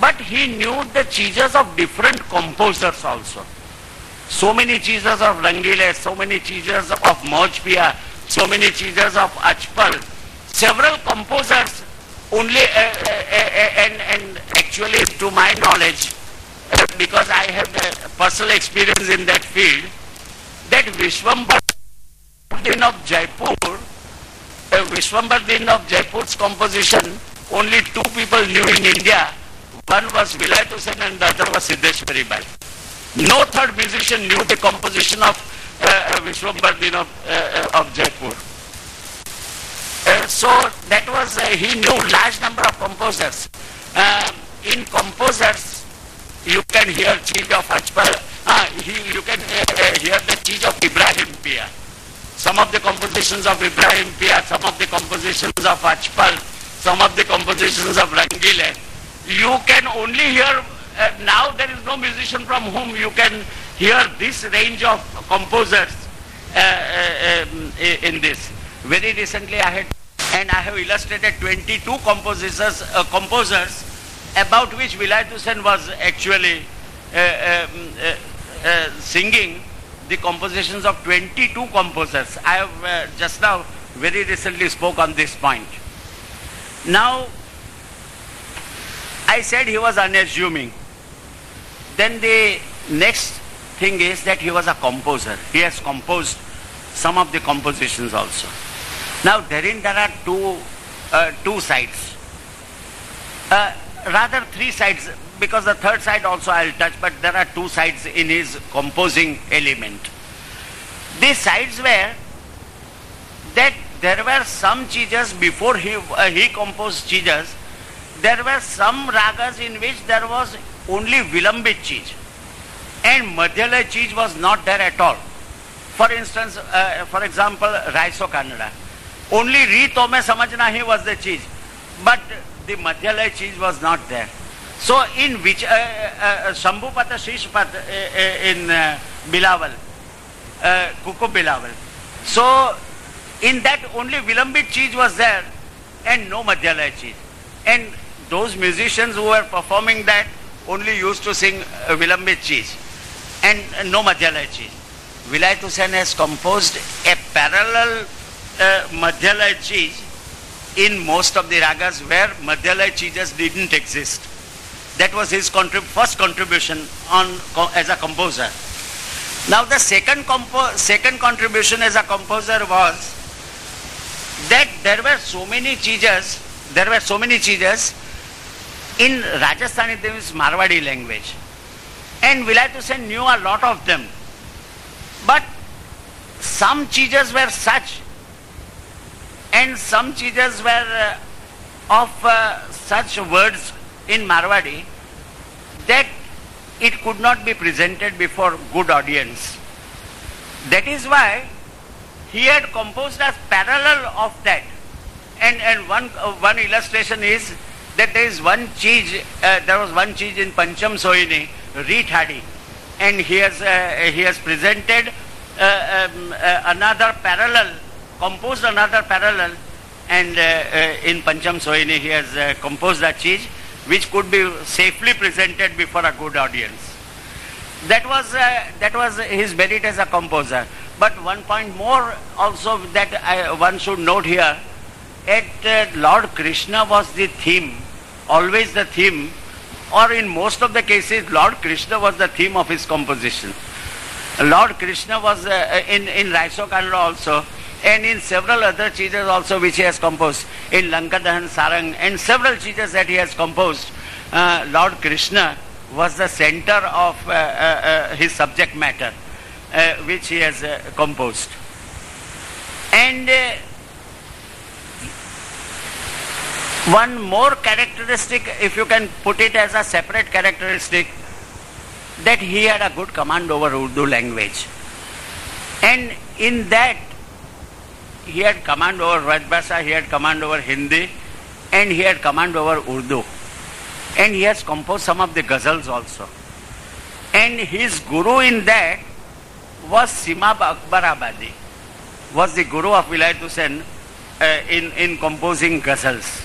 but he knew the cheeses of different composers also. So many cheeses of Rangile, so many cheeses of Mojpia, so many cheeses of Achpal. Several composers only, uh, uh, uh, and, and actually to my knowledge, uh, because I have personal experience in that field, that Vishwambar Din of Jaipur, uh, Vishwambar Din of Jaipur's composition, only two people knew in India. One was Vilayat Hussain and the other was Siddheshwari Bai. No third musician knew the composition of uh, Vishwambar of, uh, Jaipur. Uh, so that was, uh, he knew large number of composers. Uh, in composers, you can hear Cheej of Ajpal, uh, he, you can uh, hear the Cheej of Ibrahim Pia. Some of the compositions of Ibrahim Pia, some of the compositions of Ajpal, some of the compositions of Rangile. You can only hear, uh, now there is no musician from whom you can hear this range of composers uh, um, in this. Very recently I had and I have illustrated 22 composers, uh, composers about which Vilayat Hussain was actually uh, um, uh, singing the compositions of 22 composers. I have just now very recently spoke on this point. Now, I said he was unassuming. Then the next thing is that he was a composer. He has composed some of the compositions also. Now therein there are two, uh, two sides. Uh, rather three sides because the third side also I'll touch but there are two sides in his composing element. These sides were that there were some chijas before he, uh, he composed chijas, there were some ragas in which there was only Vilambit chij and Madhyalaya chij was not there at all. For instance, uh, for example, Raiso Kannada. Only mein samajna he was the cheese. But the Madhyalaya cheese was not there. So in which, uh, uh, Shambhupata Shishpat uh, uh, in uh, Bilawal, uh, Kuku Bilawal. So in that only Vilambit cheese was there and no Madhyalaya cheese. And those musicians who were performing that only used to sing uh, Vilambit cheese and no Madhyalaya. Vilayat Hussain has composed a parallel uh, Madhyalaya in most of the ragas where Madhyalaya cheejas didn't exist. That was his contrib first contribution on as a composer. Now the second, compo second contribution as a composer was that there were so many cheejas, there were so many cheejas in Rajasthani, there is Marwadi language. And Vilayat Hussain knew a lot of them. But some cheejas were such and some cheeses were uh, of uh, such words in Marwadi that it could not be presented before good audience. That is why he had composed a parallel of that. And, and one, uh, one illustration is that there is one cheese, uh, there was one cheese in Pancham Sohini, Reethadi, and he has, uh, he has presented uh, um, another parallel composed another parallel and uh, uh, in Pancham Sohini he has uh, composed that cheese which could be safely presented before a good audience. That was, that was his merit as a composer. But one point more also that I, one should note here, at Lord Krishna was the theme, always the theme, or in most of the cases, Lord Krishna was the theme of his composition. Lord Krishna was uh, in, in Raiso Kannada also, and in several other cheeses also which he has composed, in Lankadahan, Sarang, and several cheeses that he has composed, uh, Lord Krishna was the center of uh, uh, uh his subject matter, uh, which he has uh, composed. And one more characteristic, if you can put it as a separate characteristic, that he had a good command over Urdu language. And in that, he had command over Rajbhasha, he had command over Hindi, and he had command over Urdu. And he has composed some of the ghazals also. And his guru in that was Simab Akbarabadi, was the guru of Vilayat Hussain uh, in, in composing ghazals.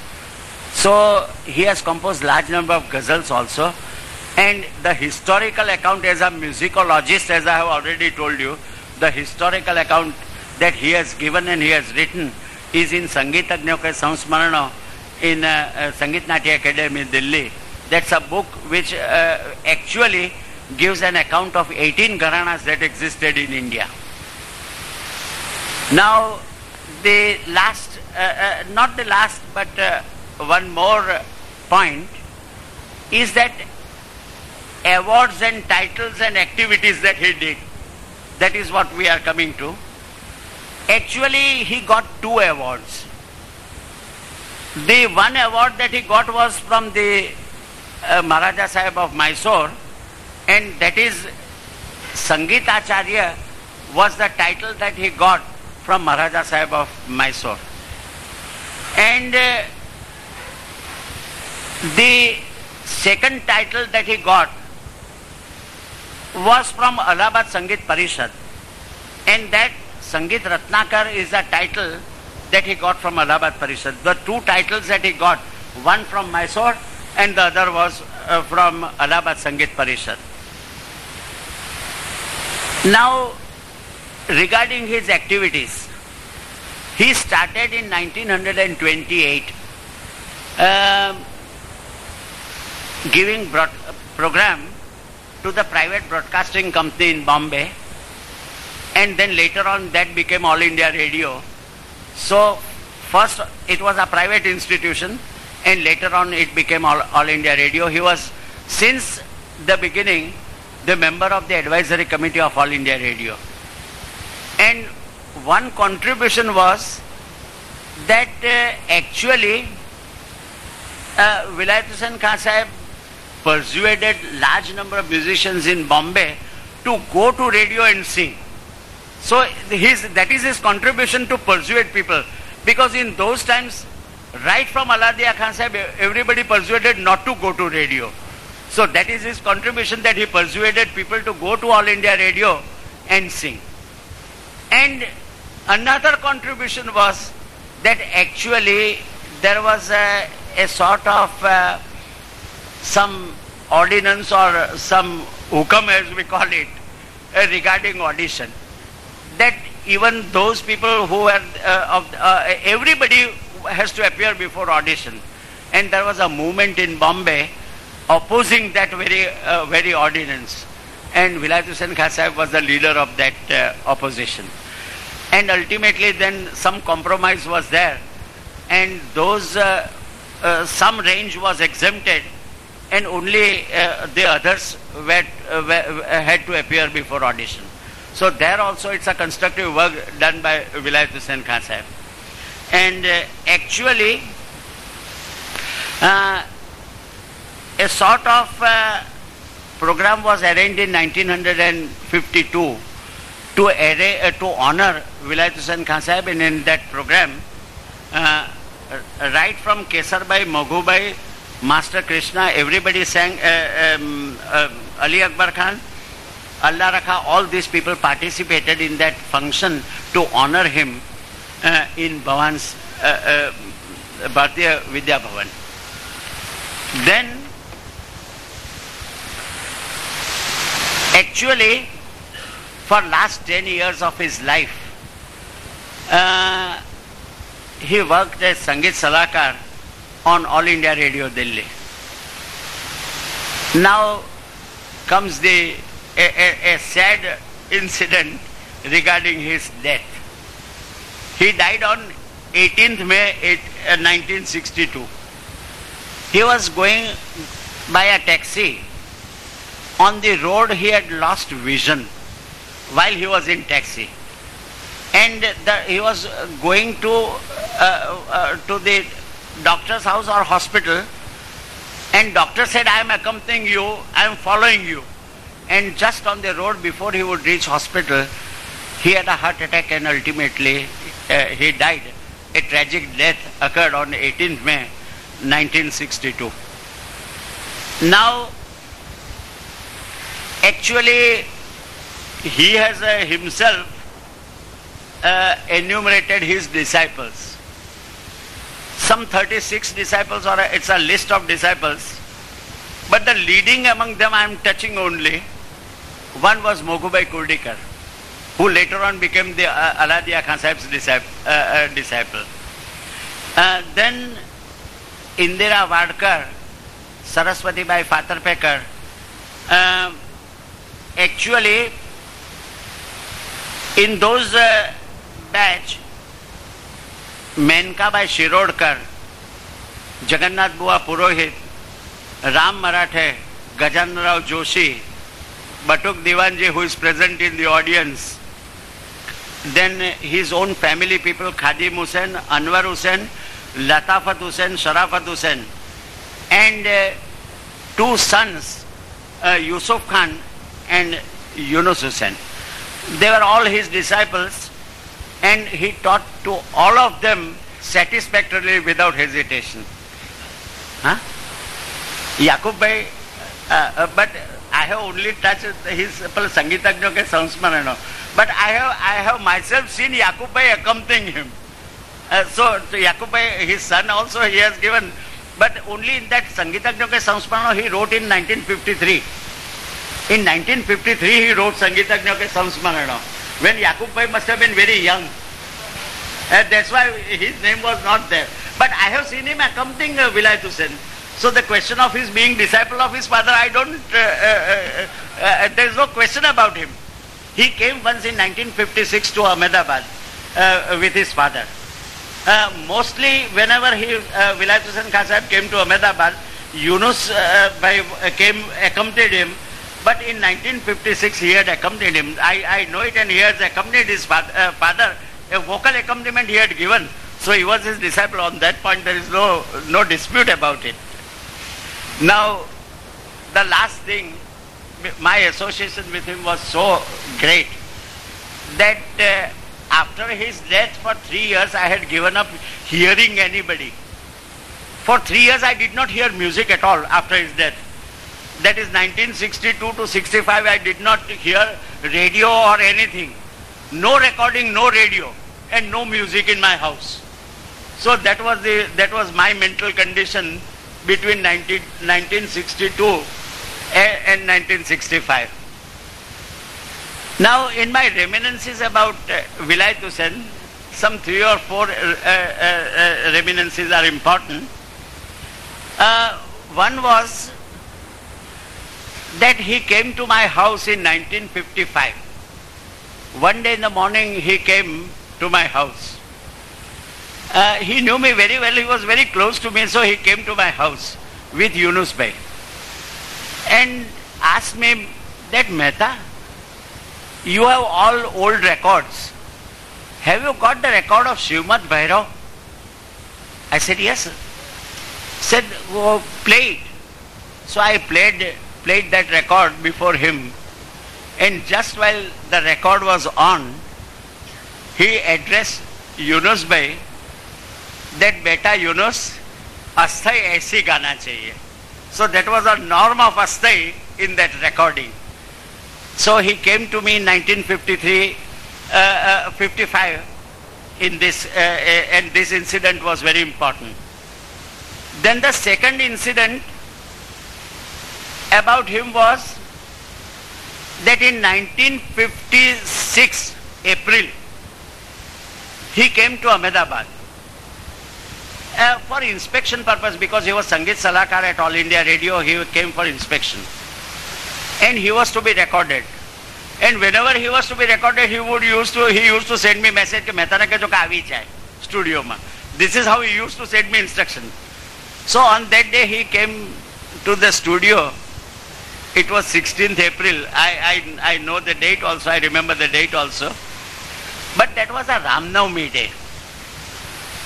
So he has composed large number of ghazals also. And the historical account as a musicologist, as I have already told you, the historical account that he has given and he has written is in Sangeetagno Ke Samsmarana in uh, uh, Sangeet Academy, Delhi. That's a book which uh, actually gives an account of 18 gharanas that existed in India. Now, the last, uh, uh, not the last, but uh, one more point is that awards and titles and activities that he did. That is what we are coming to. Actually, he got two awards. The one award that he got was from the uh, Maharaja Sahib of Mysore, and that is Sangeet Acharya was the title that he got from Maharaja Sahib of Mysore. And uh, the second title that he got was from Allahabad Sangit Parishad. And that Sangit Ratnakar is a title that he got from Allahabad Parishad. The two titles that he got, one from Mysore and the other was uh, from Allahabad Sangit Parishad. Now, regarding his activities, he started in 1928 uh, giving broad, program to the private broadcasting company in Bombay and then later on that became All India Radio. So first it was a private institution and later on it became All, All India Radio. He was since the beginning the member of the advisory committee of All India Radio. And one contribution was that uh, actually uh, Vilayat Hussain Khan Sahib persuaded large number of musicians in Bombay to go to radio and sing. So his, that is his contribution to persuade people. Because in those times, right from Aladia Khan Sahib, everybody persuaded not to go to radio. So that is his contribution that he persuaded people to go to All India Radio and sing. And another contribution was that actually there was a, a sort of uh, some ordinance or some hukam as we call it uh, regarding audition. That even those people who are uh, of uh, everybody has to appear before audition. And there was a movement in Bombay opposing that very very ordinance. And Vilayat Hussain was the leader of that opposition. And ultimately then some compromise was there. And those some range was exempted and only uh, the others uh, were, had to appear before audition. So there also it's a constructive work done by Vilayat Hussain Khan Sahib. And uh, actually uh, a sort of uh, program was arranged in 1952 to, array, uh, to honor Vilayat Hussain Khan Sahib and in that program right from Kesarbai, Maghubai, Master Krishna, everybody sang uh, um, uh, Ali Akbar Khan, Allah Rakha, all these people participated in that function to honor him uh, in Bhavan's uh, uh, Bharatiya Vidya Bhavan. Then, actually, for last 10 years of his life, uh, he worked as Sangeet Salakar on All India Radio Delhi. Now comes the a, a, a sad incident regarding his death. He died on 18th May 8, uh, 1962. He was going by a taxi. On the road he had lost vision while he was in taxi. And the, he was going to, uh, uh, to the doctor's house or hospital and doctor said, I am accompanying you, I am following you. And just on the road before he would reach hospital, he had a heart attack and ultimately uh, he died. A tragic death occurred on 18th May 1962. Now, actually, he has uh, himself uh, enumerated his disciples some 36 disciples or a, it's a list of disciples. But the leading among them I am touching only. One was Moghubai Kurdikar, who later on became the uh, Aladia Khan Sahib's disciple. Uh, uh, disciple. Uh, then Indira Vadkar, Saraswati Bai Fatarpekar, um, actually in those uh, batch, Shirodkar, Jagannath Bua Purohit, Ram Marathe, Gajan Rao Joshi, Batuk Divanji who is present in the audience, then his own family people, Khadim Hussain, Anwar Hussain, Latafat Hussain, Sharafat Hussain, and uh, two sons, uh, Yusuf Khan and Yunus Hussain. They were all his disciples and he taught to all of them satisfactorily without hesitation. Huh? Yakub Bhai, uh, uh, but I have only touched his Sangeetagno ke samsmarano. But I have, I have myself seen Yakub Bhai accompanying him. Uh, so to Yakub Bhai, his son also he has given, but only in that Sangeetagno ke samsmarano he wrote in 1953. In 1953 he wrote Sangeetagno ke samsmarano. When Yakub Bhai must have been very young. And that's why his name was not there. But I have seen him accompanying uh, Vilayat Hussain. So the question of his being disciple of his father, I don't, uh, uh, uh, there is no question about him. He came once in 1956 to Ahmedabad with his father. mostly whenever he, uh, Vilayat Hussain Khan came to Ahmedabad, Yunus came, accompanied him but in 1956 he had accompanied him. I, I know it and he has accompanied his father, uh, father. A vocal accompaniment he had given. So he was his disciple. On that point there is no, no dispute about it. Now, the last thing, my association with him was so great that uh, after his death for three years I had given up hearing anybody. For three years I did not hear music at all after his death. That is 1962 to 65 I did not hear radio or anything. No recording, no radio and no music in my house. So that was the that was my mental condition between 19, 1962 and 1965. Now, in my reminiscences about uh, Vilayat Hussain, some three or four uh, uh, uh, reminiscences are important. Uh, one was that he came to my house in 1955. One day in the morning, he came to my house. Uh, he knew me very well, he was very close to me, so he came to my house with Yunus Bey and asked me that Mehta, you have all old records. Have you got the record of Shrimad Bhairav? I said, yes. Said, oh, play it. So I played, played that record before him. And just while the record was on, he addressed Yunus Bey that बेटा यूनुस अस्थाई ऐसी गाना चाहिए so that was a norm of asthai in that recording so he came to me in 1953 uh, uh, 55 in this uh, uh, and this incident was very important then the second incident about him was that in 1956 april he came to ahmedabad uh, for inspection purpose because he was Sangeet Salakar at All India Radio, he came for inspection. And he was to be recorded. And whenever he was to be recorded, he would used to he used to send me message કે મહેતાને કહેજો કે આવી જાય સ્ટુડિયોમાં This is how he used to send me instruction. So on that day he came to the studio. it was 16th April. I, I, I know the date also. I remember the date also. But that was a Ramnavami day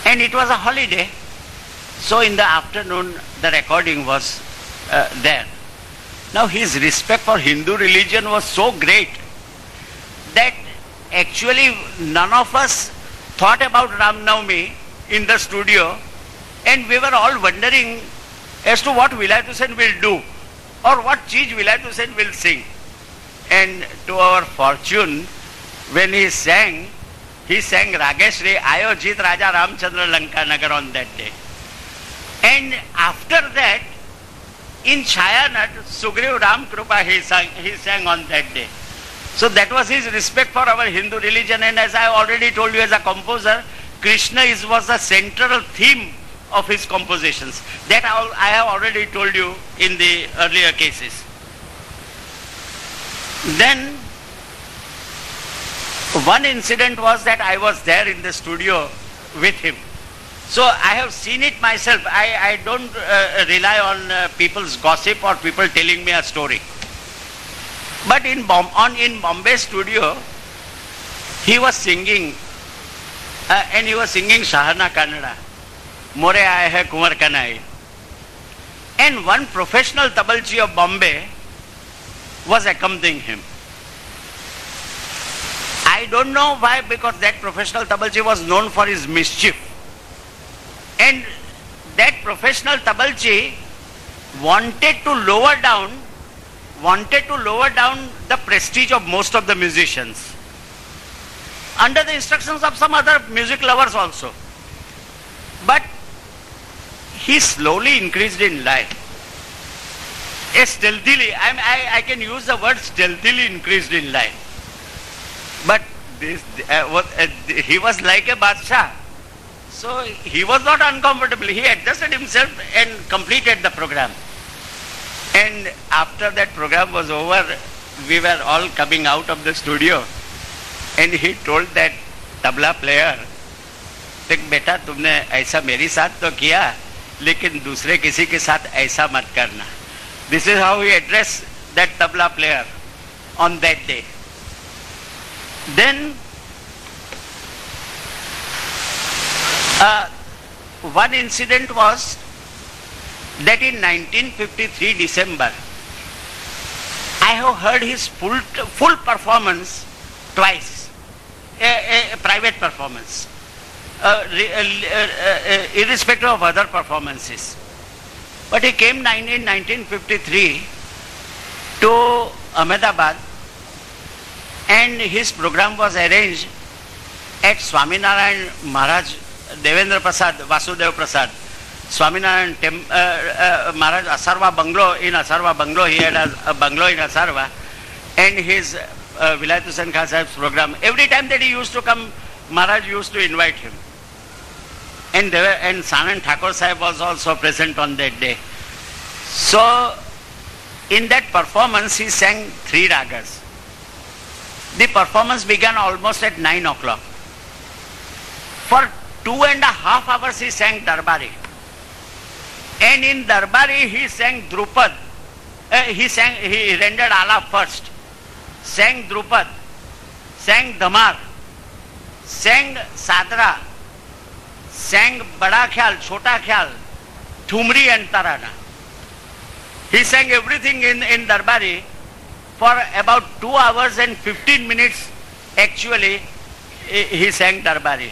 and it was a holiday. So in the afternoon, the recording was uh, there. Now his respect for Hindu religion was so great that actually none of us thought about Ram Navami in the studio and we were all wondering as to what Vilayat Hussain will do or what cheez Vilayat Hussain will sing. And to our fortune, when he sang, he sang Rageshri Ayojit Raja Ramchandra Lankanagar on that day. And after that, in Chayanat, Sugriv Ram Krupa he sang, he sang on that day. So that was his respect for our Hindu religion and as I already told you as a composer, Krishna is, was the central theme of his compositions. That I have already told you in the earlier cases. Then one incident was that I was there in the studio with him. So I have seen it myself. I, I don't uh, rely on uh, people's gossip or people telling me a story. But in, Bom- on, in Bombay studio, he was singing uh, and he was singing Shahana Kannada. Aaye Hai Kumar Kanai. And one professional tabalchi of Bombay was accompanying him. I don't know why, because that professional tabalchi was known for his mischief. And that professional tabalchi wanted to lower down, wanted to lower down the prestige of most of the musicians. Under the instructions of some other music lovers also. But he slowly increased in life. A stealthily, I, I, I can use the word stealthily increased in life. But this, uh, what, uh, he was like a Badshah. So he was not uncomfortable. He adjusted himself and completed the program. And after that program was over, we were all coming out of the studio. And he told that tabla player, देख बेटा तुमने ऐसा मेरे साथ तो किया लेकिन दूसरे किसी के साथ ऐसा मत करना। This is how you address that tabla player on that day then one incident was that in 1953 December I have heard his full full performance twice a private performance irrespective of other performances. But he came in 1953 to Ahmedabad and his program was arranged at Swaminarayan Maharaj, Devendra Prasad, Vasudev Prasad, Swaminarayan uh, uh, Maharaj Asarva Bungalow, in Asarva Bungalow, he had a, a bungalow in Asarva, and his uh, Vilayat Khan Sahib's program, every time that he used to come, Maharaj used to invite him. And, there were, and Sanand Thakur Sahib was also present on that day. So, in that performance, he sang three ragas. The performance began almost at 9 o'clock. For two and a half hours he sang Darbari. And in Darbari he sang Drupad. Uh, he sang, he rendered Alap first. Sang Drupad. Sang Damar. Sang Sadra. Sang Bada Khyal, Chota Khyal. Thumri and Tarana. He sang everything in, in Darbari for about 2 hours and 15 minutes actually he sang Darbari.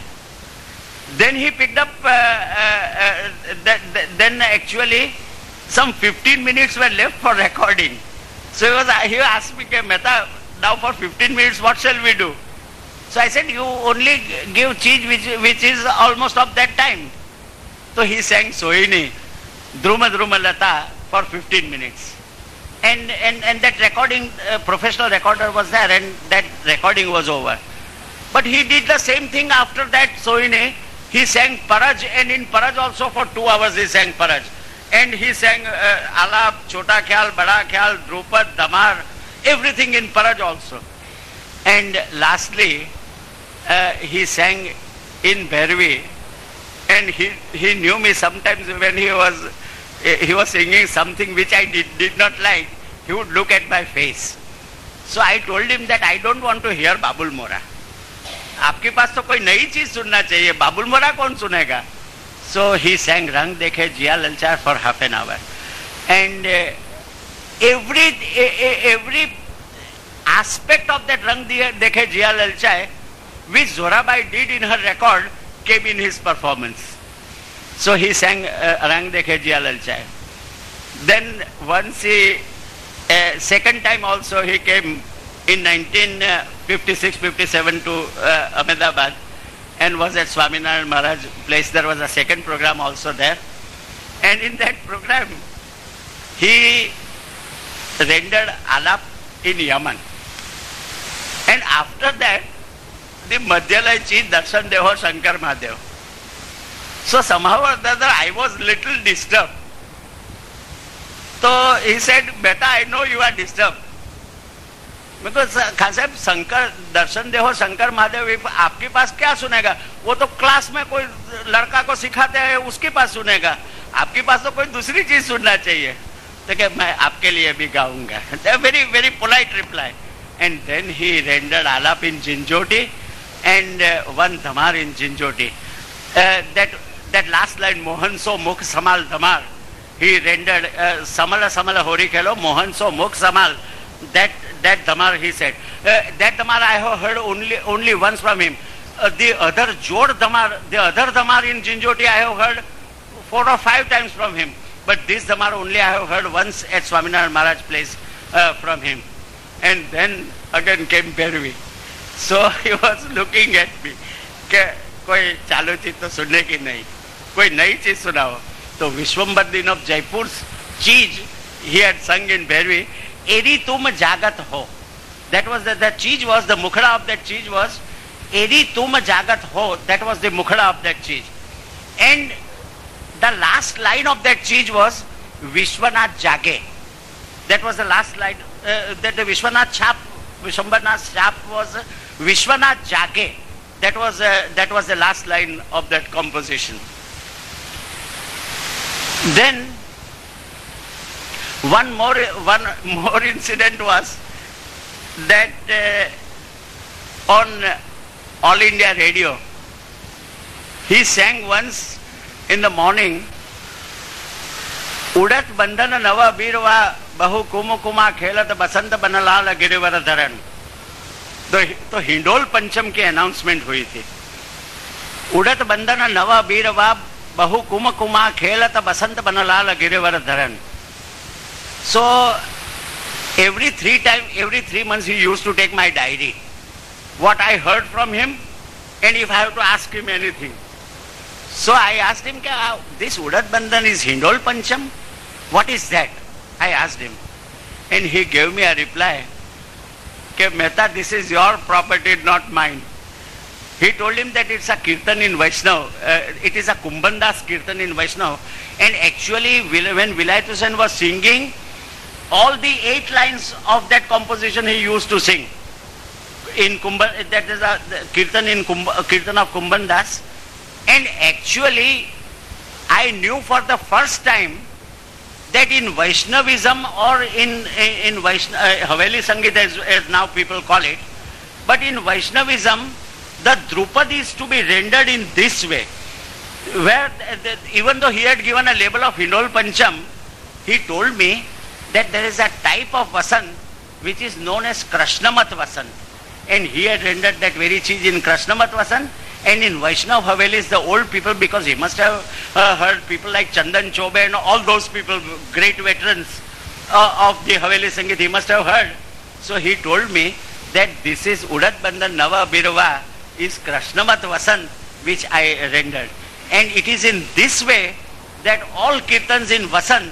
Then he picked up, uh, uh, uh, that, that, then actually some 15 minutes were left for recording. So he, was, he asked me, Mehta, now for 15 minutes what shall we do? So I said, you only give cheese which, which is almost of that time. So he sang Sohini, Druma Druma Lata for 15 minutes and, and, and that recording, uh, professional recorder was there and that recording was over. But he did the same thing after that Sohine. He sang Paraj and in Paraj also for two hours he sang Paraj. And he sang uh, Alap, Chota Khyal, Bada Khyal, Drupad, Damar, everything in Paraj also. And lastly, uh, he sang in Bhairavi and he, he knew me sometimes when he was he was singing something which I did, did not like, he would look at my face. So I told him that I don't want to hear Babul Mora. आपके पास तो कोई नई चीज़ सुनना चाहिए बाबुल मोरा कौन सुनेगा सो ही sang रंग देखे जिया ललचार for half an hour and every every aspect of that rang dekhe jia lalchaye which Zohrabai did in her record came in his performance so he sang uh, Rang Dekhe Jia Lalchaye. Then once he, uh, second time also he came in 1956-57 to uh, Ahmedabad and was at Swaminarayan Maharaj place. There was a second program also there. And in that program, he rendered Alap in Yaman. And after that, ती मध्यालयाची दर्शन देव शंकर महादेव सो समावर दादा was little disturb तो he said beta I know you are disturb मेरे को खान शंकर दर्शन देव शंकर महादेव आपके पास क्या सुनेगा वो तो क्लास में कोई लड़का को सिखाते हैं उसके पास सुनेगा आपके पास तो कोई दूसरी चीज़ सुनना चाहिए तो क्या मैं आपके लिए भी गाऊँगा very very polite reply and then he render alap in Jhinjhoti and uh, one Dhamar in Jinjoti. Uh, that, that last line, Mohan so Mukh Samal Dhamar, he rendered uh, Samala Samala Hori Khelo, Mohan so Mukh Samal. That, that Dhamar he said. Uh, that Dhamar I have heard only, only once from him. Uh, the other Jod Dhamar, the other Dhamar in Jinjoti, I have heard four or five times from him. But this Dhamar only I have heard once at Swaminarayan Maharaj place uh, from him. And then again came Bhairavi. So he was looking at me के कोई चालू चीज़ तो सुनने की नहीं कोई नई चीज़ सुनाओ तो Vishwambar Din of Jaipur cheez he had sung in Bhairavi एरी तुम जागत हो that was the, the cheese was the mukhada of that cheese was eri tum jagat ho that was the mukhada of that cheese and the last line of that cheese was vishwanath jage that was the last line uh, that the vishwanath chap vishwanath chap was Vishwanath Jage. That was, uh, that was the last line of that composition. Then, one more, one more [laughs] incident was that uh, on All India Radio, he sang once in the morning, Udat Bandana નવ Bahu બહુ કુમકુમા ખેલત Basanta Banalala ગિરિવર ધરણ तो indole पंचम के announcement हुई थी। उड़त बंदन नव बीर बहु कुम कुमा खेलत बसंत बनलाल गिरवर धरन। So every three time every three months he use to take my diary what I heard from him and if I have to ask him anything so I asked him क्या दिस उड़त बंदन is Hindol Pancham what is that I asked him and he gave me a reply Mehta, this is your property, not mine. He told him that it's a kirtan in Vaishnav. Uh, it is a Kumbhandas kirtan in Vaishnav. And actually, when Vilayat Hussain was singing, all the eight lines of that composition he used to sing. In Kumbha, that is a kirtan in Kumbha, kirtan of Kumbhan Das. And actually, I knew for the first time that in Vaishnavism or in in Vaishna, uh, Haveli Sangeet as, as now people call it, but in Vaishnavism, the Drupad is to be rendered in this way, where the, the, even though he had given a label of Hindol Pancham, he told me that there is a type of Vasant which is known as Krishnamat Vasant. And he had rendered that very cheese in Krishnamat Vasant and in Vaishnav Havelis, the old people, because he must have uh, heard people like Chandan Chobe and all those people, great veterans uh, of the Haveli Sangeet, he must have heard. So he told me that this is Udat Bandhan Nava Birva is Krishnamat Vasant which I rendered. And it is in this way that all kirtans in Vasant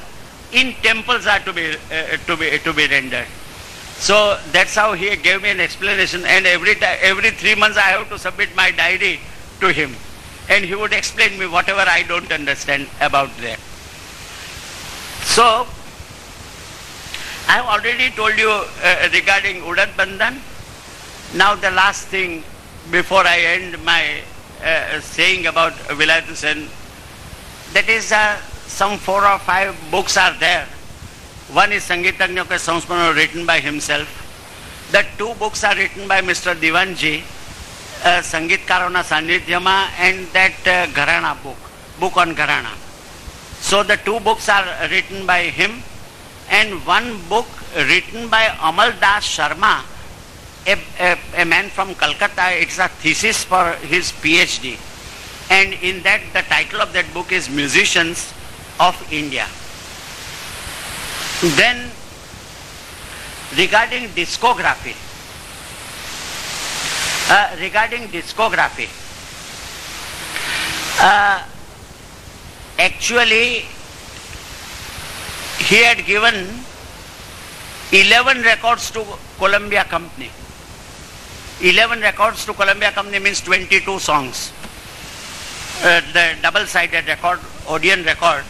in temples are to be uh, to be to be rendered. So that's how he gave me an explanation. And every every three months, I have to submit my diary to him, and he would explain me whatever I don't understand about that. So I have already told you uh, regarding Udat Bandhan. Now the last thing before I end my uh, saying about Vilayat Hussain, that is uh, some four or five books are there. One is Sangeetagnya Ke Samsmaran written by himself. The two books are written by Mr. Divanji, uh, Sangeetkarona Sannidhyama and that uh, Gharana book, book on Gharana. So the two books are written by him and one book written by Amal Das Sharma, a, a, a man from Calcutta. It's a thesis for his PhD. And in that, the title of that book is Musicians of India. Then, regarding discography, uh, regarding discography, uh, actually, he had given 11 records to Columbia Company. 11 records to Columbia Company means 22 songs. uh, the double-sided record, Odeon record,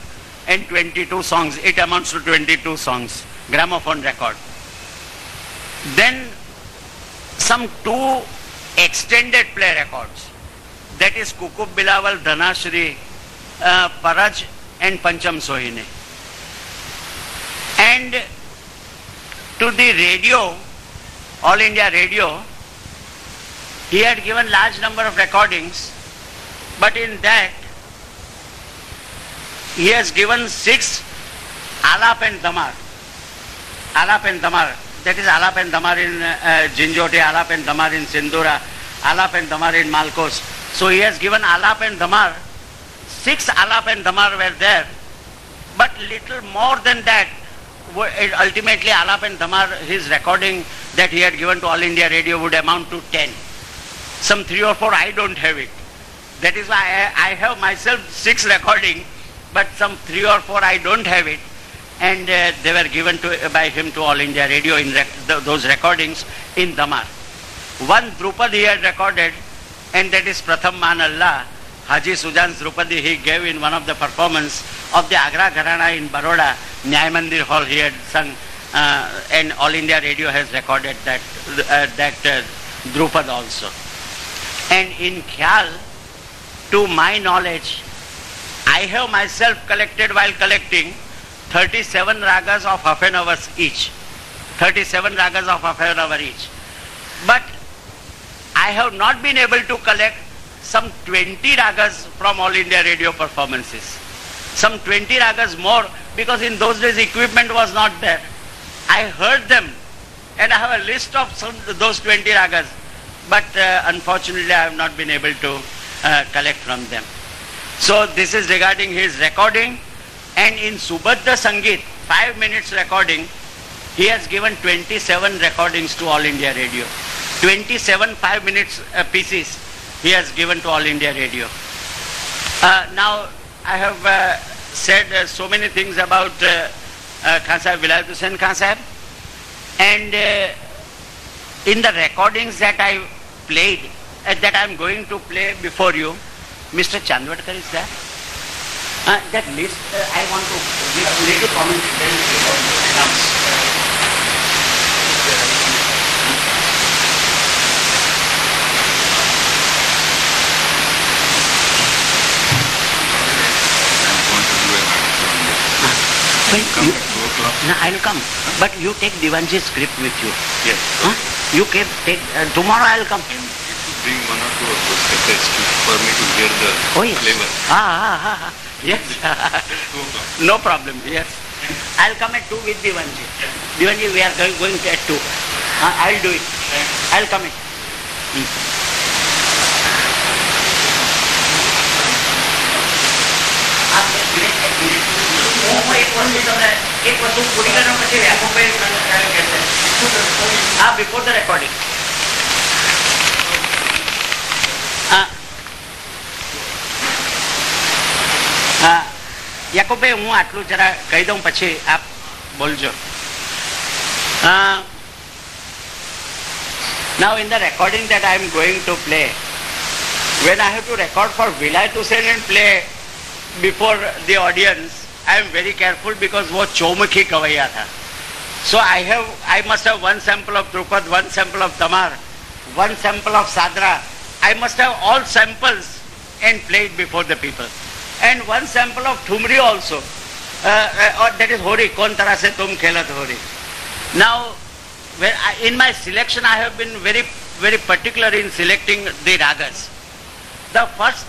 and 22 songs. It amounts to 22 songs, gramophone record. Then some two extended play records. That is Kukub Bilawal, Dhanashri, uh, Paraj and Pancham Sohine. And to the radio, All India Radio, he had given large number of recordings, but in that he has given six Alap and Damar. Alap and Damar. That is Alap and Damar in uh, Alap and Damar in Sindura, Alap and Damar in Malkos. So he has given Alap and Damar. Six Alap and Damar were there, but little more than that. Ultimately, Alap and Damar, his recording that he had given to All India Radio would amount to 10. Some three or four, I don't have it. That is why I, I have myself six recording, but some three or four I don't have it. And uh, they were given to, by him to All India Radio in rec- those recordings in Damar. One Drupadi he had recorded, and that is Pratham Man Allah. Haji Sujan's Drupadi he gave in one of the performance of the Agra Gharana in Baroda, Nyay Mandir Hall he had sung, uh, and All India Radio has recorded that, uh, that uh, Drupad also. And in Khyal, to my knowledge, I have myself collected while collecting 37 ragas of half an hour each. 37 ragas of half an hour each. But I have not been able to collect some 20 ragas from All India Radio performances. Some 20 ragas more because in those days equipment was not there. I heard them and I have a list of some, those 20 ragas but uh, unfortunately I have not been able to uh, collect from them. So this is regarding his recording and in Subhadra Sangeet, 5 minutes recording, he has given 27 recordings to All India Radio. 27 5 minutes uh, pieces he has given to All India Radio. Uh, now I have uh, said uh, so many things about uh, uh, Khan Sahib, Vilayat Hussain Khan Sahib and in the recordings that I played, uh, that I am going to play before you, Mr. Chandwadkar is there. Uh, that list, uh, I want to give a little commentary before you announce. Well, you, no, I'll come. But you take Divanji's script with you. Yes. Huh? You can take, uh, tomorrow I'll come Bring one or two of those cassettes to, for me to hear the Oh, yes. flavor. Ah, ah, ah, ah. Yes. Two o'clock. [laughs] no problem. Yes. I'll come at 2 with Divanji. Divanji, we are going, going at 2. Uh, I'll do it. I'll come at. Hmm. આ એક minute, એક હા યાકુબભાઈ હું આટલું જરા કહી દઉં પછી આપ બોલજો Now in the recording that I am going to play, when I have to record for Vilayat Hussain and play before the audience, I am very careful because वो चौमुखी कवैया था. So I have, I must have one sample of Drupad, one sample of Tamar, one sample of Sadra. I must have all samples and play it before the people. And one sample of Thumri also. Uh, uh, that is Hori, Kon Tara Se Tum Khelat Hori. Now, I, in my selection, I have been very, very particular in selecting the ragas. The first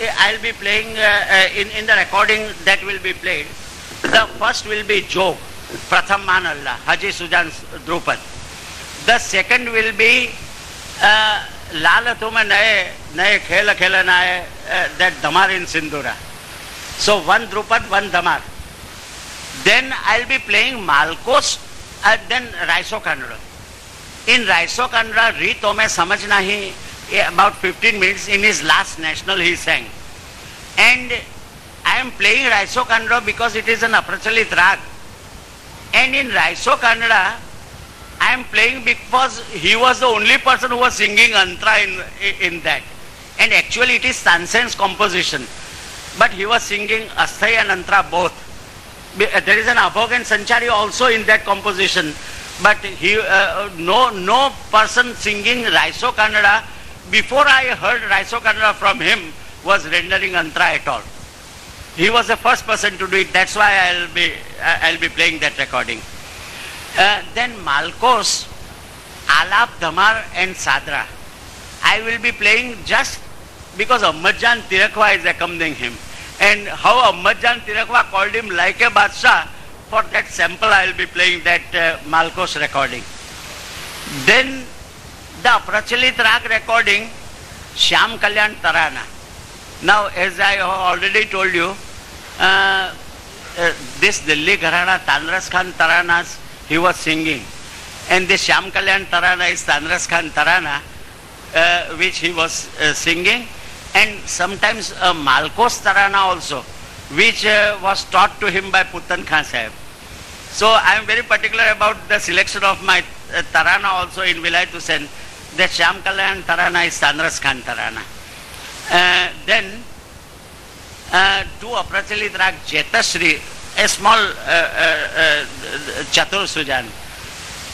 uh, I'll be playing uh, uh, in, in the recording that will be played. The first will be Jog, Pratham Man Allah, Haji Sujan's Drupad. The second will be uh, Lala Tuma Naye, Naye Khela Khela Naye, uh, that Damar in Sindura. So one Drupad, one Damar. Then I'll be playing Malkos and then Raiso Kannada. In Raiso Kannada, Re Tome Samajh Nahi, eh, about 15 minutes in his last national he sang. And I am playing Raiso Kannada because it is an Aprachalit Rag. And in Raiso Kannada, I am playing because he was the only person who was singing Antra in, in that. And actually it is Sansen's composition. But he was singing Asthai and Antra both. Uh, There is an Abhog and Sanchari also in that composition. But he, uh, no, no person singing Raiso Kannada before I heard Raiso Kannada from him was rendering Antra at all. He was the first person to do it. That's why I'll be, uh, I'll be playing that recording. Uh, then Malkos, Alap, Dhamar and Sadra. I will be playing just because Ahmadjan Thirakwa is accompanying him. And how Ahmadjan Thirakwa called him like a Badshah, for that sample I will be playing that uh, Malkos recording. Then the Aprachalit Rag recording, Shyam Kalyan Tarana. Now, as I already told you, uh, uh, this Delhi Gharana, Tanras Khan Taranas, he was singing. And this Shyam Kalyan Tarana is Tanras Khan Tarana, uh, which he was uh, singing. And sometimes a Malkos Tarana also, which uh, was taught to him by Puttan Khan Sahib. So I am very particular about the selection of my uh, Tarana also in Vilayat Hussain. That Shyam Kalyan Tarana is Tanras Khan Tarana. Uh, then uh, two Aprachalit Rag Jetashri, a small uh, uh, uh, Chatur Sujan,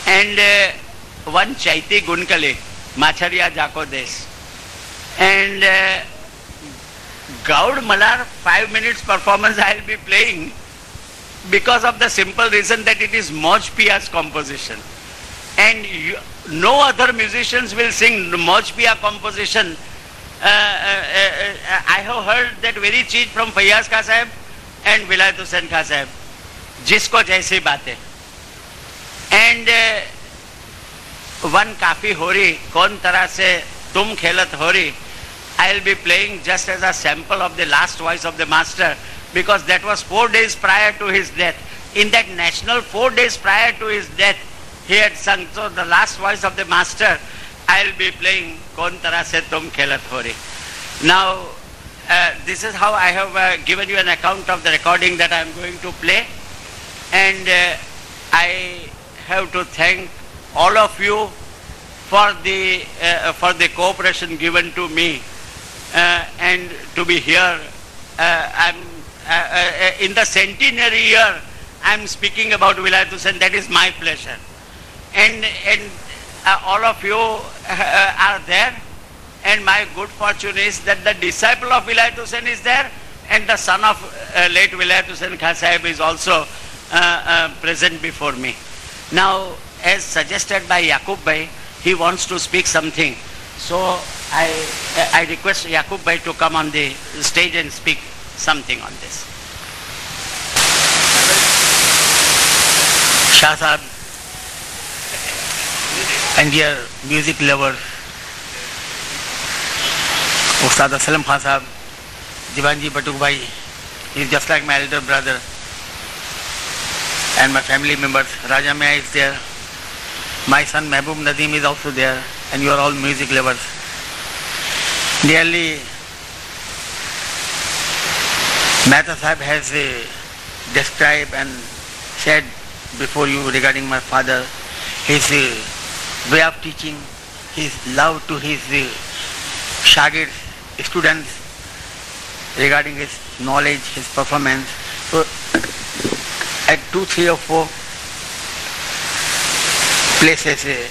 and uh, one Chaiti Gunkali, Macharia Jakodesh, and uh, Gaud Malar five minutes performance I will be playing because of the simple reason that it is Moj Pia's composition. And you, no other musicians will sing Moj Pia composition uh, uh, uh, I have heard that very चीज from Faiyaz खा साहब and विलायत हुसैन खा साहब जिसको जैसी बातें and one काफी हो रही कौन तरह से तुम खेलत हो रही I will be playing just as a sample of the last voice of the master because that was four days prior to his death. In that national four days prior to his death, he had sung. So the last voice of the master, I will be playing Kaun Tara Se Tum Khelat Now, uh, this is how I have uh, given you an account of the recording that I am going to play. And uh, I have to thank all of you for the, uh, for the cooperation given to me and to be here. Uh, I'm, uh, uh, in the centenary year, I'm speaking about Vilayat Hussain. That is my pleasure. And, and uh, all of you uh, are there. And my good fortune is that the disciple of Vilayat Hussain is there and the son of uh, late Vilayat Hussain Khan is also uh, uh, present before me. Now, as suggested by Yakub Bhai, he wants to speak something. So I, I request Yakub Bhai to come on the stage and speak something on this. Shah Sahib and dear music lovers, Ustad Aslam Khan Sahib, Divanji Batuk Bhai, is just like my elder brother, and my family members. Raja Mia is there, my son Mehboob Nadeem is also there, and you are all music lovers. Nearly, Mehta Sahib has uh, described and said before you regarding my father, his uh, way of teaching, his love to his uh, shagirs, students, regarding his knowledge, his performance. So, at two, three or four places, uh,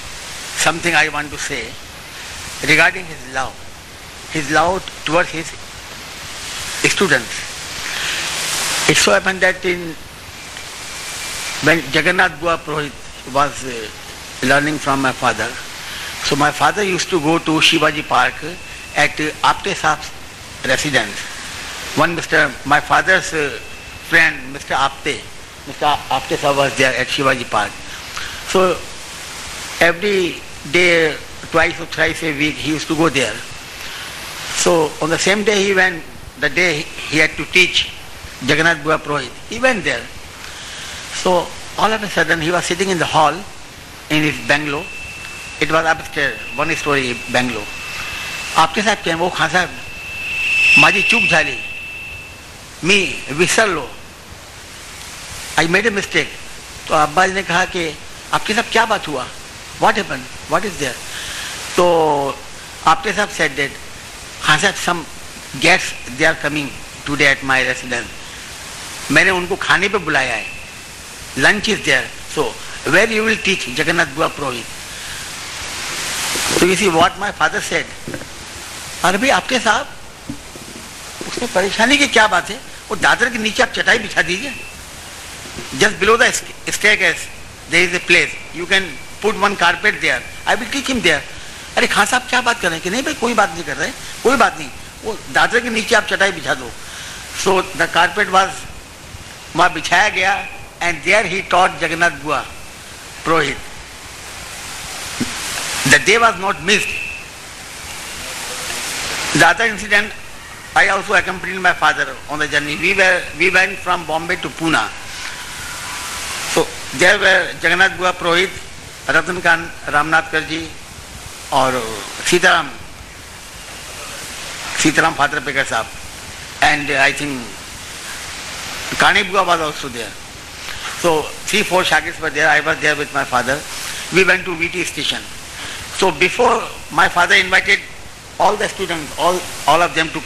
something I want to say regarding his love, his love towards his students. It so happened that in when Jagannath Bua Purohit was uh, learning from my father, so my father used to go to Shivaji Park at uh, Apte Saab's residence. One Mr. my father's uh, friend, Mr. Apte, Mr. Apte was there at Shivaji Park. So every day, twice or thrice a week, he used to go there. So on the same day he went, the day he had to teach Jagannath Bua Purohit, he went there. So all of a sudden he was sitting in the hall in his bungalow. It was upstairs, one story bungalow. आपके साहेब काय वो खान साहेब माझी चूक झाली मी विसरलो I made a mistake तो अब्बाज ने कहा कि आपके साहब क्या बात हुआ what happen what is there तो आपके साहब सेड डेट हाँ some guests they are coming today at my residence मैंने उनको खाने पे बुलाया है। Lunch is there so where you will teach Jagannath Buwa Purohit. What my father said अरे भाई, आपके साहब उसमें परेशानी की क्या बात है? वो दादर के नीचे आप चटाई बिछा दीजिए। Just below the staircase there is a place you can put one carpet there I will teach him there अरे खान साहब, क्या बात कर रहे हैं? कि नहीं भाई, कोई बात नहीं कर रहे कोई बात नहीं। वो दादरे के नीचे आप चटाई बिछा दो। सो द कारपेट वाज वहाँ बिछाया गया and there he taught Jagannath Bua Purohit the day was not missed दादा incident I also accompany my father on the journey we were we went from Bombay to Poona so there were Jagannath Bua Purohit Ratnakant Ramnathkar ji और सीताराम सीताराम फादर पेकर साहब। And I think Kani Buwa was also there so three four shagirds were there I was there with my father we went to VT station so before my father invited all the student all all of them to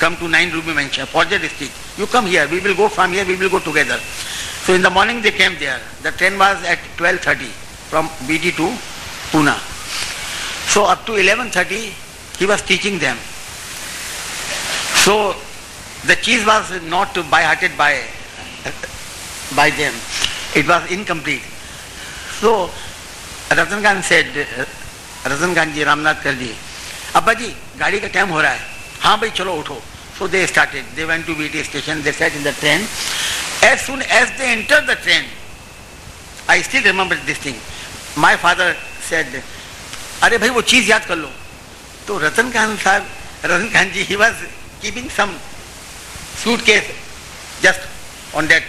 come to nine Rumi मैं for the district you come here we will go from here we will go together so in the morning they came there the train was at twelve thirty from B T to Poona So up to 11.30 he was teaching them. So the cheese was not by-hearted by, by them. It was incomplete. So Ratan Khan said, Ratan Khan ji, Ramnath Kar ji, अब्बा जी गाड़ी का time हो रहा है हाँ भाई चलो उठो सो they started they went to BT station they set in the train as soon as they enter the train I still remember this thing my father said अरे भाई, वो चीज़ याद कर लो। तो Ratan Khan Sahib, Ratan Khan ji he was keeping some suitcase just on that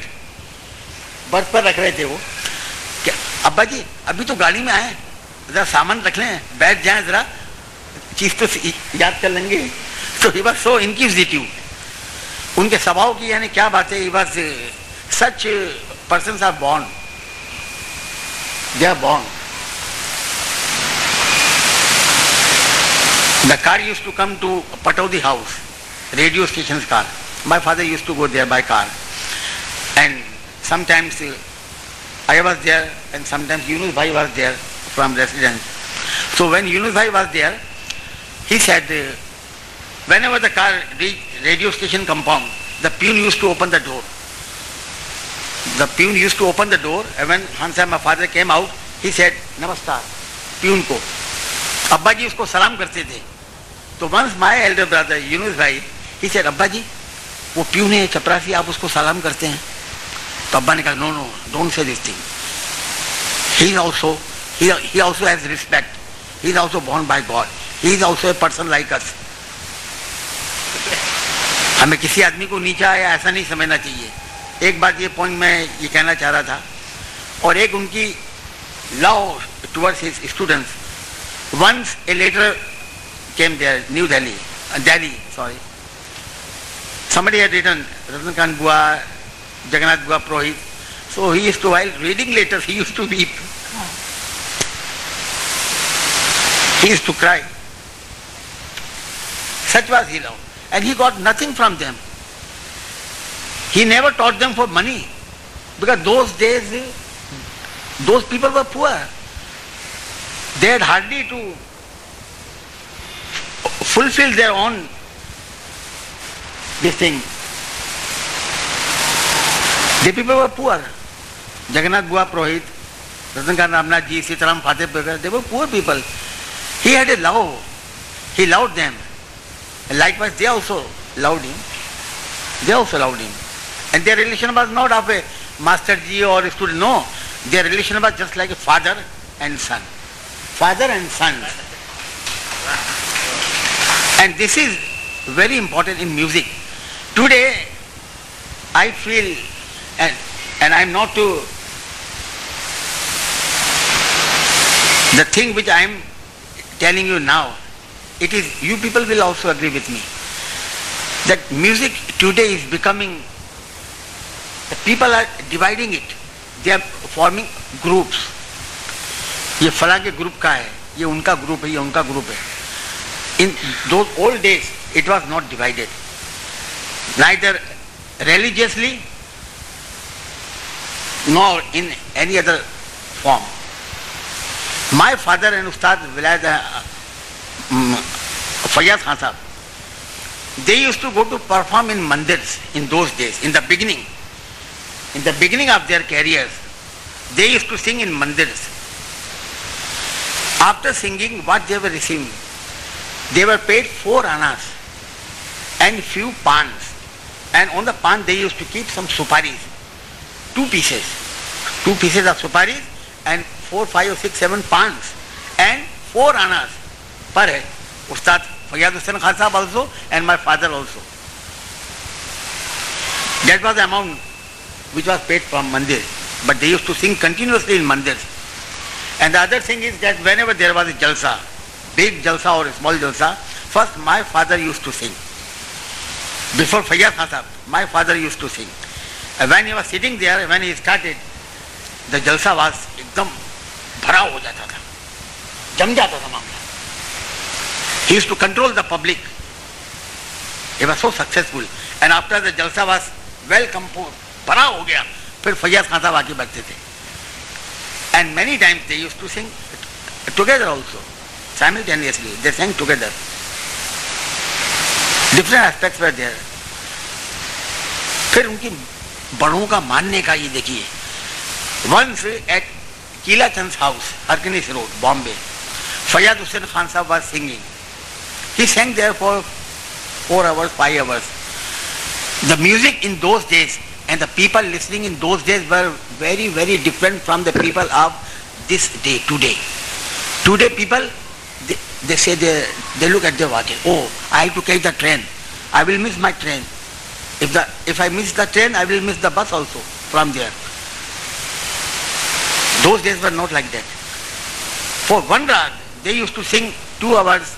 berth पर रख रहे थे वो। क्या, अब्बा जी, अभी तो गाड़ी में आए जरा सामान रख लें, बैठ जाए जरा। चीज़ तो याद कर लेंगे। तो ही वॉज़ सो इनक्यूजिटिव उनके स्वभाव की यानी क्या बात है such person are born they are the car use to come to Pataudi house radio station car my father use to go there by car and sometimes I was there and sometimes Yunus Bhai was there from residence. So when Yunus Bhai was there, he said, uh, whenever the car reached radio station compound, the peon used to open the door. The peon used to open the door and when Hansa, my father came out, he said, Namaskar, peon को. अब्बा जी उसको सलाम करते थे तो once my elder brother Yunus bhai he said अब्बा जी वो peon है चपरासी आप उसको सलाम करते हैं? तो अब्बा ने कहा no no don't say this thing he also he also has respect he is also born by god he is also a person like us हमें किसी आदमी को नीचा या ऐसा नहीं समझना चाहिए। एक बात ये पॉइंट मैं ये कहना चाह रहा था। और एक उनकी love towards his students once a letter came there, New Delhi, uh, Delhi, sorry. Somebody had written Ratan Bua, Jagannath Bua Purohit. So he used to, while reading letters, he used to weep. He used to cry. Such was his love. And he got nothing from them. He never taught them for money. Because those days, those people were poor. They had hardly to fulfill their own this thing. The people were poor. Jagannath Bua Purohit, Ratankar Ramnath Ji, Sitaram Fateh they were poor people. He had a love. He loved them. And likewise, they also loved him. They also loved him. And their relation was not of a master ji or a student. No. Their relation was just like a father and son. Father and son. And this is very important in music. Today, I feel, and, and I'm not to, the thing which I am telling you now, it is, you people will also agree with me, that music today is becoming, the people are dividing it. They are forming groups. ये फला के group का है ये उनका group है ये उनका ग्रुप है in those old days it was not divided. Neither religiously nor in any other form. My father and Ustad Vilayat um, Fayyaz Khan Sahab, they used to go to perform in mandirs in those days, in the beginning. In the beginning of their careers, they used to sing in mandirs. After singing, what they were receiving? They were paid four annas and few pans. And on the pan they used to keep some suparis, two pieces, two pieces of suparis and four, five, or six, seven pans and four annas per head. Ustad Fayyaz Hussain Khan Sahab also and my father also. That was the amount which was paid from mandir. But they used to sing continuously in mandirs. And the other thing is that whenever there was a jalsa, big jalsa और small jalsa first my father use to sing before Faiyaz Khan Sahib my father use to sing when you are sitting there when you started the jalsa was एकदम भरा हो जाता था जम जाता था मामला he to control the public ये was so successful and after the jalsa was well compose भरा हो गया फिर फैया खान साहब आगे बैठते थे। And many times they use to sing together also simultaneously. They sang together. different aspects were there. फिर उनकी बड़ों का मानने का ये देखिए। Once at Kilachand house Harkness road Bombay Faiyaz Hussain Khan Sahib was singing he sang there for four hours five hours the music in those days and the people listening in those days were very very different from the people of this day today today people they, say they, they look at their watch oh i have to catch the train. I will miss my train. If the if i miss the train i will miss the bus also from there. Those days were not like that. For one rag they used to sing two hours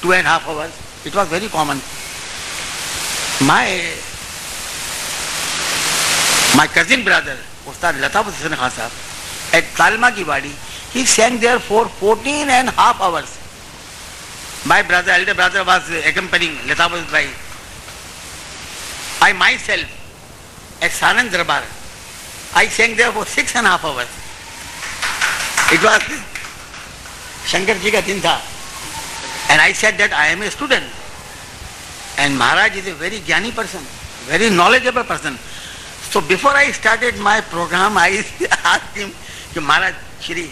two and a half hours. It was very common. My my cousin brother, Ustad Lata Khan Sahab, at Talma ki Wadi, he sang there for 14 and a half hours. My brother, elder brother was accompanying Lata Bhai. I myself, at Sanand I sang there for six and a half hours. It was Shankar Ji. And I said that I am a student. And Maharaj is a very jnani person, very knowledgeable person. So before I started my program, I [laughs] asked him, Maharaj, Shri,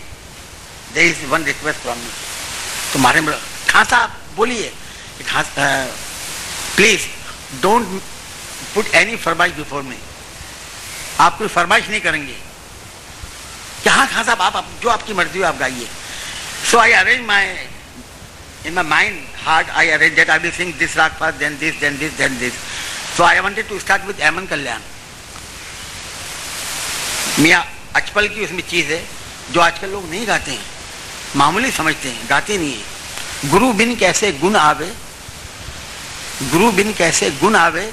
there is one request from me. So Maharaj, घास आप बोलिए please don't put any farmaish before me आप कोई फरमाइश नहीं करेंगे। कि खास आप, आप जो आपकी मर्ज़ी हो आप गाइए। So I arrange my in my mind heart I arrange that I will sing this raga for then this then this then this so I wanted to start with Yaman Kalyan मियाँ अचपल की उसमें चीज़ है जो आजकल लोग नहीं गाते हैं। मामूली समझते हैं गाते नहीं है। गुरु बिन कैसे गुण आवे? गुरु बिन कैसे गुण आवे?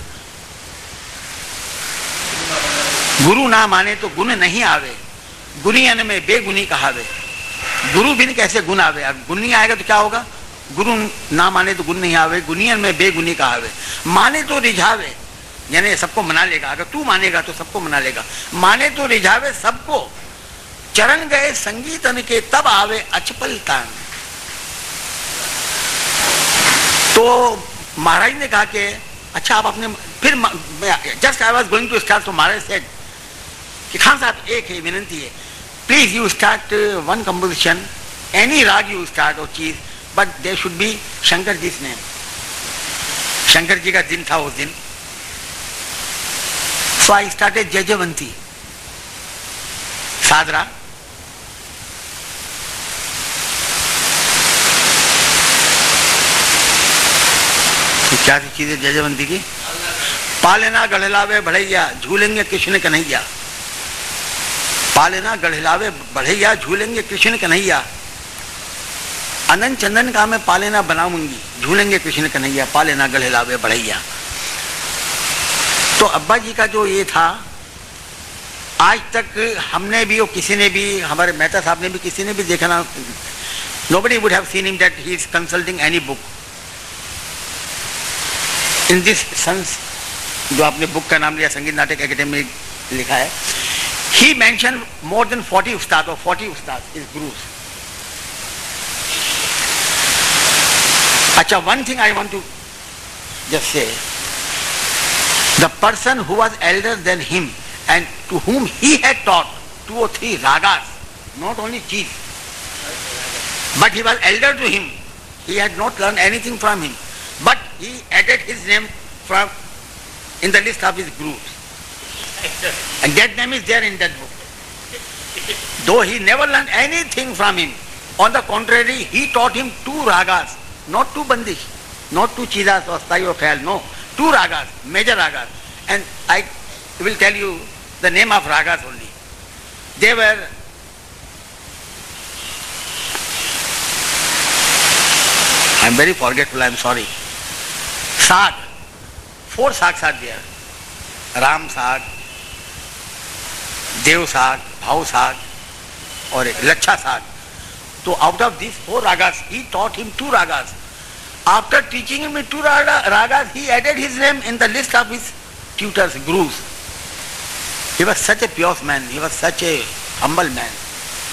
गुरु ना माने तो गुण नहीं आवे। गुनियन में बेगुनी कहावे। गुरु बिन कैसे गुण आवे? अब गुण नहीं आएगा तो क्या होगा? गुरु ना माने तो गुण नहीं आवे, गुनियन में बेगुनी कहावे। माने तो रिझावे। यानी सबको मना लेगा। अगर तू मानेगा तो सबको मना लेगा। माने तो रिझावे सबको। चरण गए संगीतन के तब आवे अचपल तान तो महाराज ने कहा कि अच्छा आप अपने फिर just I was going to start तो महाराज सेड कि, खान साहब, एक है, विनंती है please you start one composition any raga you start और चीज़ but they should be Shankar ji name Shankar ji का दिन था उस दिन so I start started Jaijaiwanti Sadra क्या चीज़ है जयजवंती की? पालेना गढ़लावे बढ़ैया, झूलेंगे कृष्ण कन्हैया। पालेना गढ़लावे बढ़ैया, झूलेंगे कृष्ण कन्हैया। अनंत चंदन का मैं पालेना बनाऊँगी, झूलेंगे कृष्ण कन्हैया, पालेना गढ़लावे बढ़ैया। तो अब्बा जी का जो ये था, आज तक हमने भी और किसी ने भी, हमारे मेहता साहब ने भी, किसी ने भी देखा ना nobody would have seen him that he is consulting any book this sons जो आपने बुक का नाम लिया संगीत नाटक एकेडमी लिखा है he mention more than forty उस्ताद और फोर्टी उस्ताद इज़ गुरुज अच्छा one thing I want to just say the person who was elder than him and to whom he had taught two or three ragas, not only chief, but he was elder to him. He had not learned anything from him, but he added his name from in the list of his gurus. And that name is there in that book. Though he never learned anything from him, on the contrary, he taught him two ragas, not two bandish, not two chidas or stai or khayal, no, two ragas, major ragas. And I will tell you the name of ragas only. They were I'm very forgetful, I'm sorry. साग four साग साथ दिया। राम साग देव साग भाव साग और लच्छा साग तो out of this four ragas he taught him two ragas after teaching me two ragas he added his name in the list of his tutors gurus he was such a pious man he was such a humble man